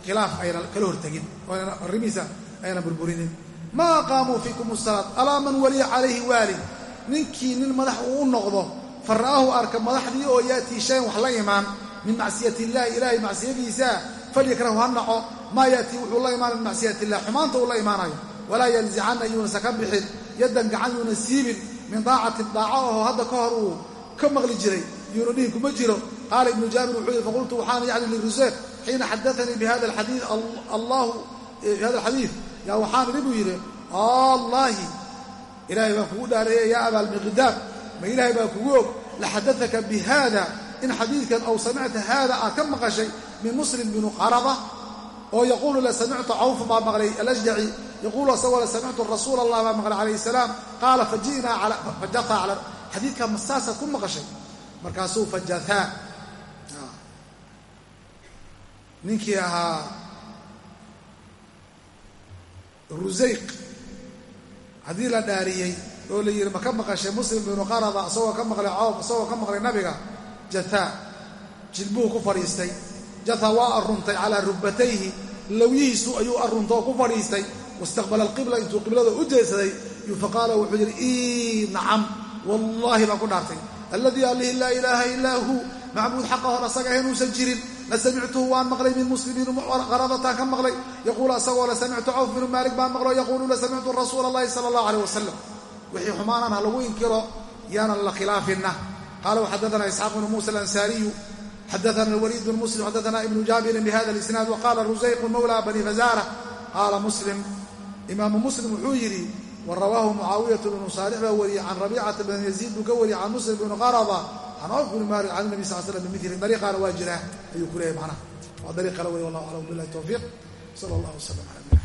khilaaf ayna kala hortegin oo arrimihiisa ayna burburinin. Maa qaamuu fiikum salaad? Alaa man waliya calayhi waalid ninkii nin madax uu u noqdo fa ra'aahu arka madaxdii oo yaatii shayan wax la imaan min macsiyati illahi ilaahay macsiyadiisa falyakrahu ha naco. Maa yaatii wuxuu la imaan min macsiyati illah xumaanta uu la imaanayo. Walaa yanzicanna yuunasa ka bixin yaddan gacan yuuna siibin min daacatin daaco aho hadda ka hor uu ka maqli jiray yuuna kuma jiro. Qaala ibnu jaabir wuxuu yihi faqultu waxaana yacni liruseef xiina xadaanii bihada alxadii allahu bihada alxadiid. Yaa waxaan idhi buu yidhi allaahi ilaahay baan kugu dhaareeyey yaa abaalmiqdaam ma ilaahay baa kugu og laxadaaka bihada in xadiidkan aw samicta haada aad ka maqashay min muslim binu qaraba oo yaquulu la samictu cawfu baa maqlay alashjaci yaquulu asagoo la samictu rasuul allah baa maqlay calayhi salaam qaala faji'naa fajataa cala xadiidkaa masaasaad ku maqashay markaasuu fajataa ninkii ahaa rusayq haddii la dhaariyey oo la yidhi ma ka maqashay muslim binu qarada isagoo ka maqlay cawf isagoo ka maqlay nabiga jataa jilbuhu ku fadhiistay. Jata waa aruntay calaa rubbatayhi. Lawyihiisu ayuu arruntay oo ku fadhiistay. Wastaqbala alqibla intuu qiblada u jeedsaday yuu faqaala wuxuu yidhi ii nacam. Wallaahi baan ku dhaartay. Alladii allih laa ilaaha ilaa hu. Macbuud xaqa hor asaga ahaynuusan jirin. La samictuhu waan maqlay min muslimiin qaradataan ka maqlay. Yaquulu asagoo la samictu cawf binu maalik baan maqlo yaquulu la samictu rasuula allahi sala allah aleyh wasalam wixii xumaanan ha lagu inkiro yaanan la khilaafinna qaala waxadaana isxaaq bnu muusa alansaariyu xadaana waliid bn muslim xadaana ibnu jaabirin bihada alisnaad waqaala rusayqu mawla bani fazaara qaala muslim imaamu muslim wuxuu yidhi wa rawaahu mucaawiyatu bnu saalix baa wariyey can rabiicata bn yaziid buu ka wariyey can muslim bnu qarada can cawf bni maalik can nabi sal slam bimili dariiqaana waa jiraa ayuu ku leeyahy macnaha waa dariiq kale wey wallahu aclam billahi towfiiq sala allah wasalam ala